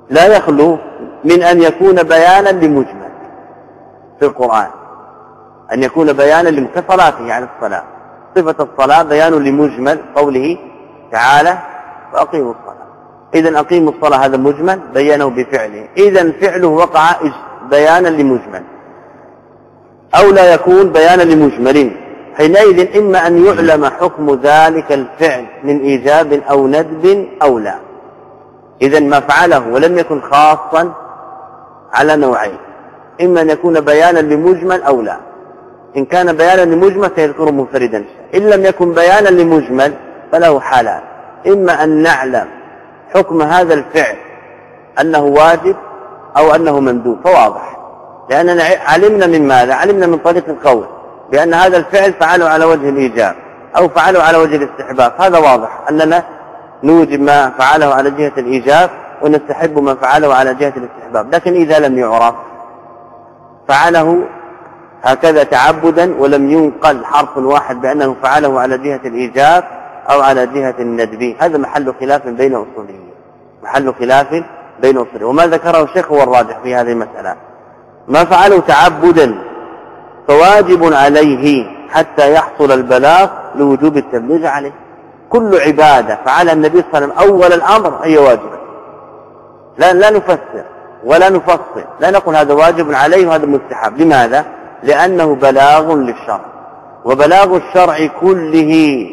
لا يخلو من أن يكون بيانا لمجمل في القرآن. أن يكون بيانا لمكفراته على الصلاة. صفة الصلاة بيان لمجمل قوله تعالى فأقيموا الصلاة إذا أقيموا الصلاة هذا مجمل بينه بفعله. إذا فعله وقع بيانا لمجمل. أو لا يكون بيانا لمجمل. حينئذ إما أن يعلم حكم ذلك الفعل من إيجاب أو ندب أو لا. إذا ما فعله ولم يكن خاصا على نوعين. إما أن يكون بيانا لمجمل أو لا. إن كان بيانا لمجمل سيذكره منفردا. إن لم يكن بيانا لمجمل فله حالان. إما أن نعلم حكم هذا الفعل أنه واجب أو أنه مندوب فواضح. لأننا علمنا من ماذا؟ علمنا من طريق القول بأن هذا الفعل فعله على وجه الإيجاب أو فعله على وجه الاستحباب. هذا واضح أننا نوجب ما فعله على جهة الإيجاب ونستحب ما فعله على جهة الاستحباب. لكن إذا لم يعرف فعله هكذا تعبدا ولم ينقل حرف واحد بأنه فعله على جهة الإيجاب أو على جهة الندب. هذا محل خلاف بين أصوليين محل خلاف بين أصوليين. وما ذكره الشيخ هو الراجح في هذه المسألة. ما فعله تعبدا فواجب عليه حتى يحصل البلاغ لوجوب التبليغ عليه. كل عبادة فعلى النبي صلى الله عليه وسلم أول الأمر هي واجبة لا لا نفسر ولا نفصل. لا نقول هذا واجب عليه وهذا مستحب. لماذا؟ لأنه بلاغ للشرع. وبلاغ الشرع كله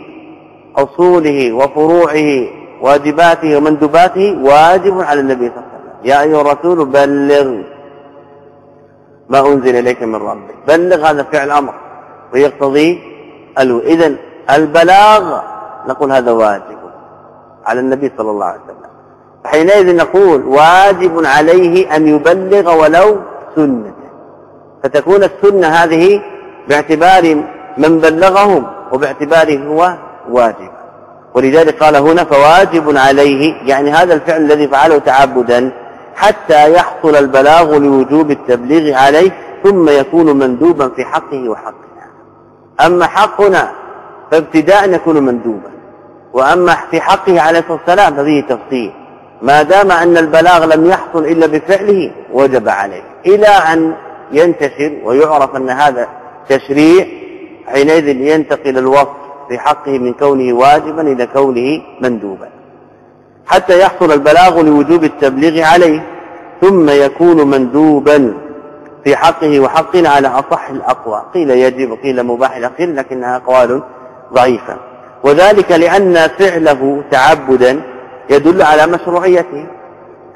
أصوله وفروعه واجباته ومندوباته واجب على النبي صلى الله عليه وسلم. يا أيها الرسول بلغ. ما أنزل إليك من ربك. بلغ هذا فعل أمر ويقتضي ألو. إذن البلاغ نقول هذا واجب على النبي صلى الله عليه وسلم. حينئذ نقول واجب عليه أن يبلغ ولو سنة فتكون السنة هذه باعتبار من بلغهم وباعتباره هو واجب. ولذلك قال هنا فواجب عليه يعني هذا الفعل الذي فعله تعبدا حتى يحصل البلاغ لوجوب التبليغ عليه ثم يكون مندوبا في حقه وحقنا. أما حقنا فابتداء يكون مندوبا. وأما في حقه عليه الصلاة والسلام ففيه تفصيل. ما دام أن البلاغ لم يحصل إلا بفعله وجب عليه. إلى أن ينتشر ويعرف أن هذا تشريع حينئذ ينتقل الوصف في حقه من كونه واجبا إلى كونه مندوبا. حتى يحصل البلاغ لوجوب التبليغ عليه ثم يكون مندوبا في حقه وحقنا على أصح الأقوى. قيل يجب قيل مباح الأخير لكنها أقوال ضعيفة. وذلك لأن فعله تعبدا يدل على مشروعيته.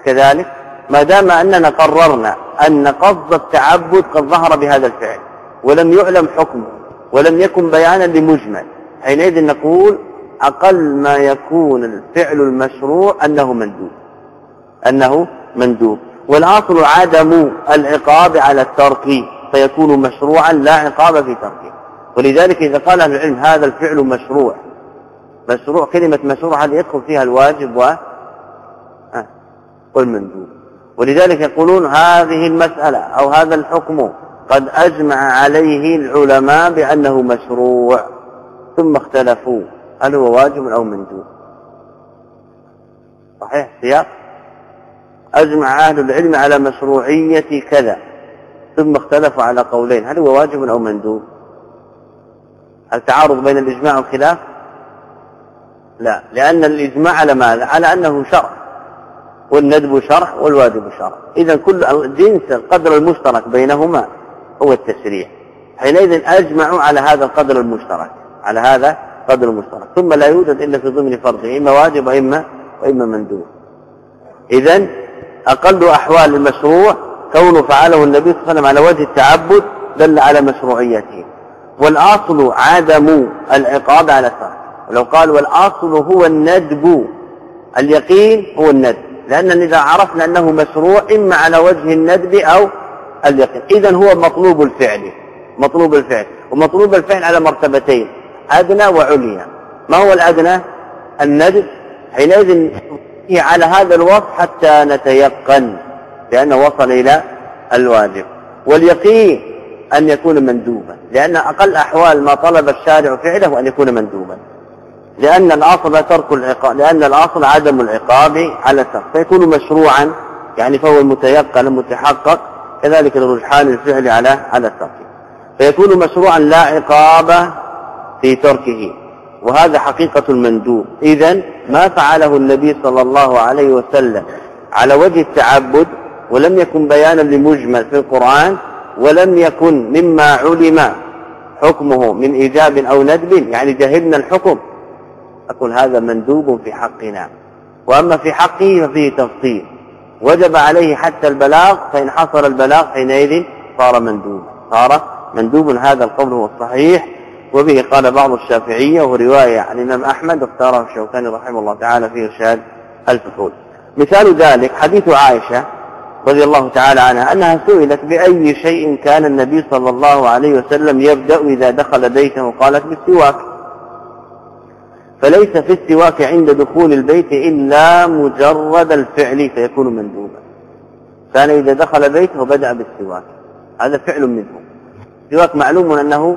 كذلك ما دام أننا قررنا أن قصد التعبد قد ظهر بهذا الفعل ولم يعلم حكمه ولم يكن بيانا لمجمل حينئذ نقول أقل ما يكون الفعل المشروع أنه مندوب. أنه مندوب. والأصل عدم العقاب على الترك فيكون مشروعا لا عقاب في تركه. ولذلك إذا قال أهل العلم هذا الفعل مشروع مشروع كلمة مشروع هذه يدخل فيها الواجب و والمندوب. ولذلك يقولون هذه المسألة أو هذا الحكم قد أجمع عليه العلماء بأنه مشروع ثم اختلفوا. هل هو واجب أو مندوب صحيح سياق. أجمع أهل العلم على مشروعية كذا ثم اختلفوا على قولين هل هو واجب أو مندوب هل تعارض بين الإجماع والخلاف؟ لا لأن الإجماع على ماذا على أنه شرع والندب شرع والواجب شرع. إذا كل جنس القدر المشترك بينهما هو التشريع. حينئذ أجمعوا على هذا القدر المشترك على هذا قدر المشترك ثم لا يوجد إلا في ضمن فرضه إما واجب وإما, وإما مندوب. إذا أقل أحوال المشروع كونه فعله النبي صلى الله عليه وسلم على وجه التعبد دل على مشروعيته. والأصل عدم العقاب على الترك ولو قال والأصل هو الندب. اليقين هو الندب. لأننا إذا عرفنا أنه مشروع إما على وجه الندب أو اليقين. إذا هو مطلوب الفعل. مطلوب الفعل. ومطلوب الفعل على مرتبتين. أدنى وعليا. ما هو الأدنى؟ الندب. حينئذ على هذا الوصف حتى نتيقن لأنه وصل إلى الواجب. واليقين أن يكون مندوبا. لأن أقل أحوال ما طلب الشارع فعله أن يكون مندوبا. لأن الأصل ترك العقاب لأن الأصل عدم العقاب على الترك فيكون مشروعا يعني فهو المتيقن المتحقق كذلك الرجحان الفعل على على الترك فيكون مشروعا لا عقاب في تركه. وهذا حقيقة المندوب إذا ما فعله النبي صلى الله عليه وسلم على وجه التعبد ولم يكن بيانا لمجمل في القرآن ولم يكن مما علم حكمه من إيجاب أو ندب يعني جهلنا الحكم. أقول هذا مندوب في حقنا. وأما في حقه ففيه تفصيل. وجب عليه حتى البلاغ فإن حصل البلاغ حينئذ صار مندوبا صار مندوب هذا القول هو الصحيح. وبه قال بعض الشافعية وهو رواية عن الإمام أحمد واختاره الشوكاني رحمه الله تعالى في إرشاد الفحول. مثال ذلك حديث عائشة رضي الله تعالى عنها أنها سئلت بأي شيء كان النبي صلى الله عليه وسلم يبدأ إذا دخل بيته قالت بالسواك. فليس في السواك عند دخول البيت إلا مجرد الفعل فيكون مندوبا. كان إذا دخل بيته بدأ بالسواك. هذا فعل منه. السواك معلوم أنه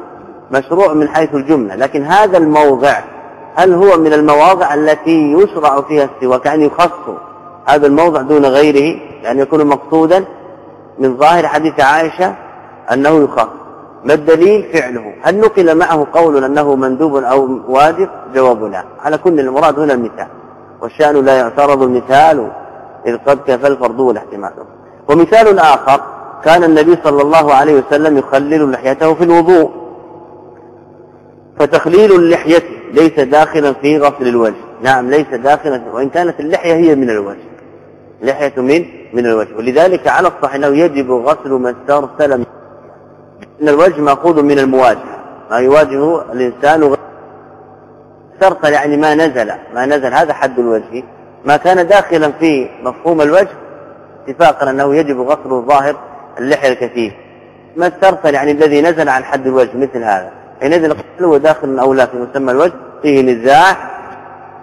مشروع من حيث الجملة لكن هذا الموضع هل هو من المواضع التي يشرع فيها السواك؟ يعني يخص هذا الموضع دون غيره لأن يكون مقصودا من ظاهر حديث عائشة أنه يخص ما الدليل فعله؟ هل نقل معه قول أنه مندوب أو واجب جواب لا. على كل المراد هنا المثال. والشأن لا يعترض المثال إذ قد كفى الفرض والاحتمال. ومثال آخر كان النبي صلى الله عليه وسلم يخلل لحيته في الوضوء. فتخليل اللحية ليس داخلا في غسل الوجه. نعم ليس داخلا وإن كانت اللحية هي من الوجه. لحية من من الوجه. ولذلك على الصحيح أنه يجب غسل ما استرسل ان الوجه مأخوذ من المواجهة. ما يواجه الإنسان استرسل يعني ما نزل ما نزل. هذا حد الوجه. ما كان داخلا في مفهوم الوجه اتفاقا أنه يجب غسل الظاهر اللحية الكثيف ما السرسل يعني الذي نزل عن حد الوجه مثل هذا. حينئذ هل هو داخل أو لا في مسمى الوجه فيه نزاع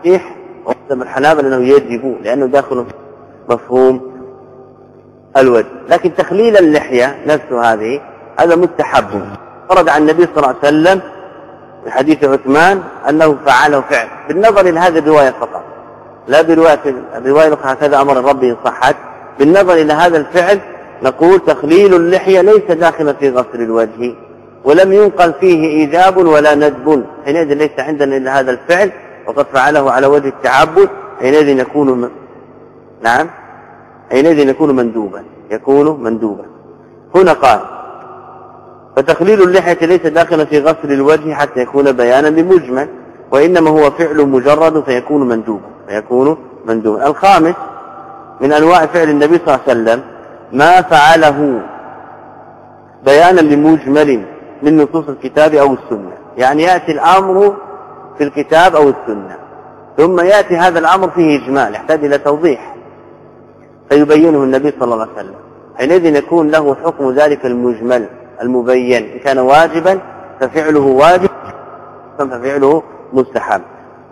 صحيح وقسم الحنابلة انه يجب لأنه داخل مفهوم الوجه. لكن تخليل اللحية نفسه هذه هذا مستحب. ورد عن النبي صلى الله عليه وسلم في حديث عثمان أنه فعله فعل بالنظر إلى هذه الرواية فقط. لا برواية الرواية الأخرى هكذا أمر الرب إن صحت. بالنظر إلى هذا الفعل نقول تخليل اللحية ليس داخلا في غسل الوجه. ولم ينقل فيه ايجاب ولا ندب. حينئذ ليس عندنا إلا هذا الفعل وقد فعله على وجه التعبد. حينئذ يكون م... نعم. حينئذ يكون مندوبا يكون مندوبا. هنا قال فتخليل اللحية ليس داخلا في غسل الوجه حتى يكون بيانا لمجمل وإنما هو فعل مجرد فيكون مندوبا فيكون مندوبا. الخامس من أنواع فعل النبي صلى الله عليه وسلم ما فعله بيانا لمجمل من نصوص الكتاب أو السنة. يعني يأتي الأمر في الكتاب أو السنة. ثم يأتي هذا الأمر فيه إجمال يحتاج إلى توضيح. فيبينه النبي صلى الله عليه وسلم. حينئذ يكون له حكم ذلك المجمل المبين. إن كان واجبا ففعله واجب ففعله مستحب.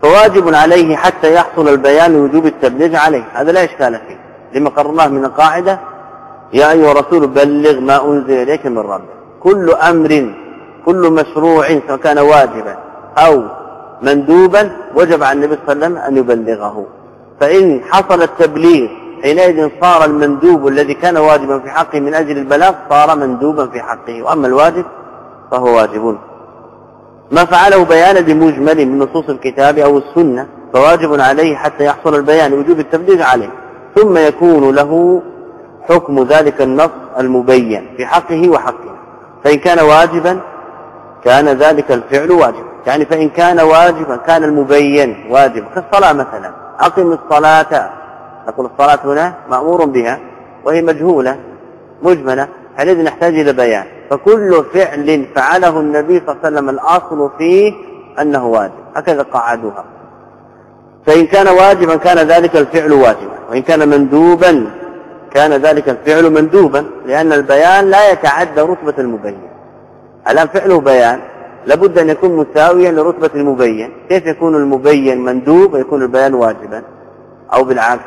فواجب عليه حتى يحصل البيان وجوب التبليغ عليه. هذا لا إشكال فيه. لما قررناه من القاعدة يا أيها الرسول بلغ ما أنزل إليك من ربك. كل أمر كل مشروع سواء كان واجبا أو مندوبا وجب على النبي صلى الله عليه وسلم أن يبلغه. فإن حصل التبليغ حينئذ صار المندوب الذي كان واجبا في حقه من أجل البلاغ صار مندوبا في حقه. وأما الواجب فهو واجب. ما فعله بيانا بمجمل من نصوص الكتاب أو السنة فواجب عليه حتى يحصل البيان وجوب التبليغ عليه. ثم يكون له حكم ذلك النص المبين في حقه وحقه. فإن كان واجبا كان ذلك الفعل واجبا يعني فإن كان واجبا كان المبين واجبا كالصلاة مثلا. أقم الصلاة. نقول الصلاة هنا مأمور بها وهي مجهولة مجملة حينئذ نحتاج إلى بيان. فكل فعل فعله النبي صلى الله عليه وسلم الأصل فيه أنه واجب. هكذا قعدوها. فإن كان واجبا كان ذلك الفعل واجبا. وإن كان مندوبا كان ذلك الفعل مندوبا لأن البيان لا يتعدى رتبة المبين. الآن فعله بيان لابد أن يكون مساويا لرتبة المبين. كيف يكون المبين مندوب ويكون البيان واجبا؟ أو بالعكس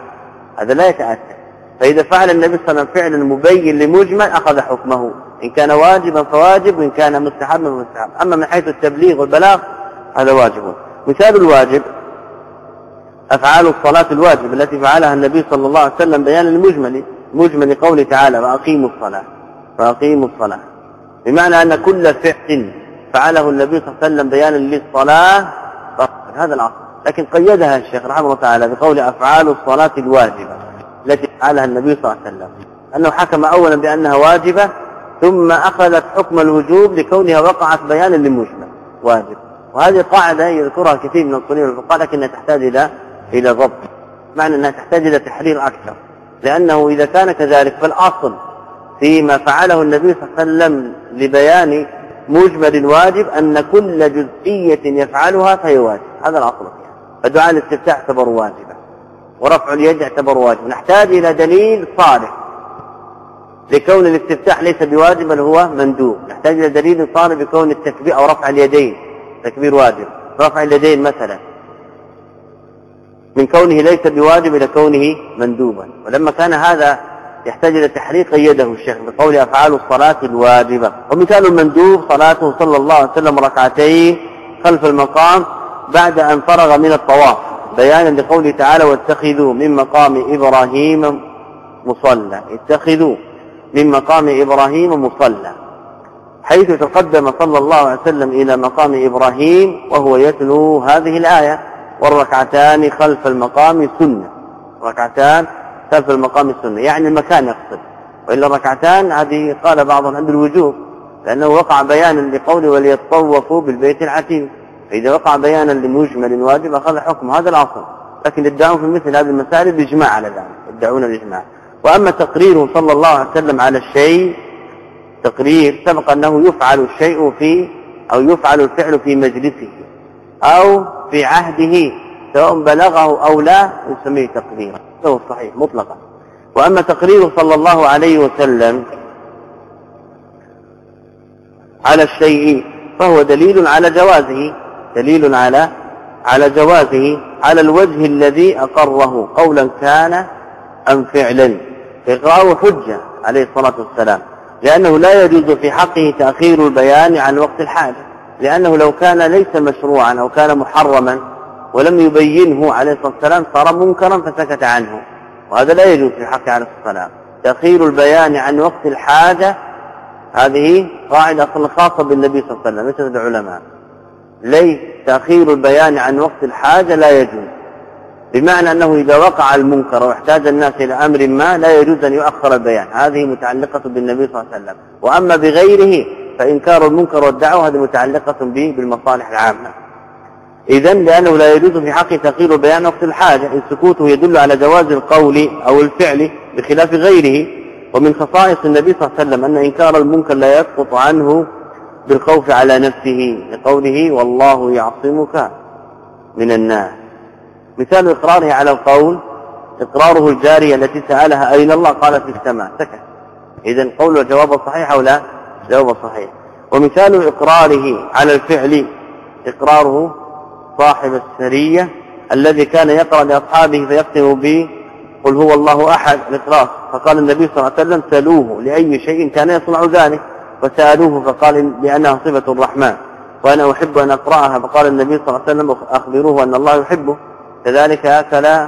هذا لا يتأتى فإذا فعل النبي صلى الله عليه وسلم فعلا مبين لمجمل أخذ حكمه. إن كان واجبا فواجب وإن كان مستحبا فمستحب. أما من حيث التبليغ والبلاغ هذا واجب. مثال الواجب أفعال الصلاة الواجب التي فعلها النبي صلى الله عليه وسلم بيانا لمجمل مجمل قوله تعالى وأقيموا الصلاة فأقيموا الصلاة. بمعنى أن كل فعل فعله النبي صلى الله عليه وسلم بيانا للصلاة هذا العصر لكن قيدها الشيخ رحمه الله تعالى بقول أفعال الصلاة الواجبة التي فعلها النبي صلى الله عليه وسلم. أنه حكم أولا بأنها واجبة ثم أخذت حكم الوجوب لكونها وقعت بيانا للمجمل واجب. وهذه قاعدة يذكرها كثير من الصليم والفقهاء لكنها تحتاج إلى إلى ضبط. معنى أنها تحتاج إلى تحرير أكثر. لأنه إذا كان كذلك فالأصل فيما فعله النبي صلى الله عليه وسلم لبيان مجمل الواجب أن كل جزئية يفعلها فهي واجب. هذا الأصل. فيها فدعاء الاستفتاح يعتبر واجبا. ورفع اليد يعتبر واجب نحتاج إلى دليل صالح لكون الاستفتاح ليس بواجب بل هو مندوب. نحتاج إلى دليل صالح بكون التكبير أو رفع اليدين. تكبير واجب. رفع اليدين مثلا. من كونه ليس بواجب إلى كونه مندوبا. ولما كان هذا يحتاج إلى تحريق قيده الشيخ بقول أفعال الصلاة الواجبة. ومثال المندوب صلاته صلى الله عليه وسلم ركعتين خلف المقام بعد أن فرغ من الطواف. بيانا لقوله تعالى واتخذوا من مقام إبراهيم مصلى. اتخذوا من مقام إبراهيم مصلى. حيث تقدم صلى الله عليه وسلم إلى مقام إبراهيم وهو يتلو هذه الآية. والركعتان خلف المقام سنة. ركعتان خلف المقام السنة يعني المكان يقصد. وإلا الركعتان هذه قال بعضهم عند الوجوب لأنه وقع بيانا لقوله وليطوفوا بالبيت العتيق. فإذا وقع بيانا لمجمل واجب أخذ حكم. هذا الأصل لكن يدعون في مثل هذه المسائل بإجماع على ذلك. يدعون الإجماع. وأما تقريره صلى الله عليه وسلم على الشيء تقرير سبق أنه يفعل الشيء في أو يفعل الفعل في مجلسه. أو في عهده سواء بلغه أو لا يسميه تقريرا هو صحيح مطلقا. وأما تقريره صلى الله عليه وسلم على الشيء فهو دليل على جوازه دليل على على جوازه على الوجه الذي أقره. قولا كان أم فعلا. إقراره حجة عليه الصلاة والسلام لأنه لا يجوز في حقه تأخير البيان عن وقت الحاجة. لأنه لو كان ليس مشروعا أو كان محرما ولم يبينه عليه الصلاة والسلام صار منكرا فسكت عنه. وهذا لا يجوز في حقه عليه الصلاة والسلام. تأخير البيان عن وقت الحاجة هذه قاعدة خاصة بالنبي صلى الله عليه وسلم ليست العلماء. ليس تأخير البيان عن وقت الحاجة؟ لا يجوز. بمعنى أنه إذا وقع المنكر واحتاج الناس إلى أمر ما لا يجوز أن يؤخر البيان. هذه متعلقة بالنبي صلى الله عليه وسلم. وأما بغيره فإنكار المنكر والدعوة هذه متعلقة به بالمصالح العامة. إذا لأنه لا يجوز في حق تأخير البيان وقت الحاجة إن سكوته يدل على جواز القول أو الفعل بخلاف غيره. ومن خصائص النبي صلى الله عليه وسلم أن إنكار المنكر لا يسقط عنه بالخوف على نفسه لقوله والله يعصمك من الناس مثال إقراره على القول إقراره الجارية التي سألها أين الله؟ قالت في السماء سكت. إذا قول جواب صحيح أو لا؟ جواب صحيح. ومثال إقراره على الفعل إقراره صاحب السرية الذي كان يقرأ لأصحابه فيختم به قل هو الله أحد الإقرار فقال النبي صلى الله عليه وسلم سلوه لأي شيء كان يصنع ذلك. فسألوه فقال لأنها صفة الرحمن. وأنا أحب أن أقرأها. فقال النبي صلى الله عليه وسلم أخبروه أن الله يحبه. كذلك أكل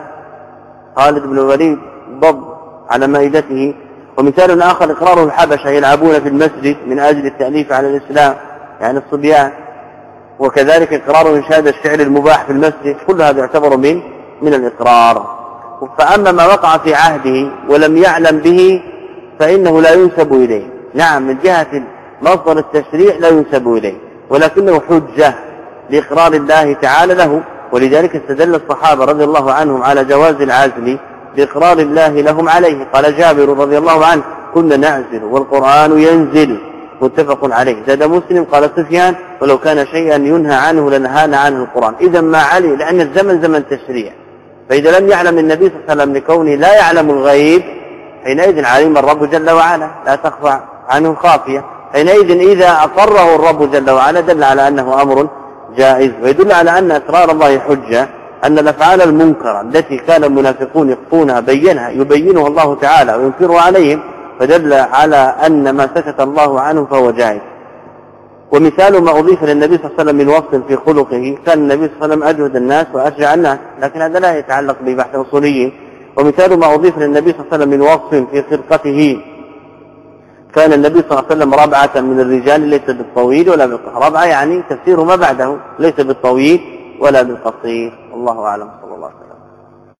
خالد بن الوليد ضب على مائدته. ومثال آخر إقراره الحبشة يلعبون في المسجد من أجل التأليف على الإسلام يعني الصبيان. وكذلك إقرار إنشاد الشعر المباح في المسجد كل هذا يعتبر من من الإقرار. فأما ما وقع في عهده ولم يعلم به فإنه لا ينسب إليه. نعم من جهة مصدر التشريع لا ينسب إليه ولكنه حجة لإقرار الله تعالى له. ولذلك استدل الصحابة رضي الله عنهم على جواز العزل بإقرار الله لهم عليه. قال جابر رضي الله عنه كنا نعزل والقرآن ينزل. متفق عليه. زاد مسلم قال سفيان ولو كان شيئا ينهى عنه لنهانا عنه القرآن. إذا ما علي لأن الزمن زمن تشريع. فإذا لم يعلم النبي صلى الله عليه وسلم لكونه لا يعلم الغيب حينئذ علم الرب جل وعلا. لا تخفى عنه خافية حينئذ إذا أقره الرب جل وعلا دل على أنه أمر جائز. ويدل على أن أسرار الله حجة. أن الأفعال المنكرة التي كان المنافقون يخفونها بينها يبينها الله تعالى وينكرها عليهم فدل على أن ما سكت الله عنه فهو جائز ومثال ما أضيف للنبي صلى الله عليه وسلم من وصف في خلقه كان النبي صلى الله عليه وسلم أجهد الناس وأشجع الناس لكن هذا لا يتعلق ببحث أصولي. ومثال ما أضيف للنبي صلى الله عليه وسلم من وصف في خلقته كان النبي صلى الله عليه وسلم ربعة من الرجال ليس بالطويل ولا بالقصير ربعة يعني تفسير ما بعده ليس بالطويل. ولا بالقصير. والله أعلم. صلى الله عليه وسلم.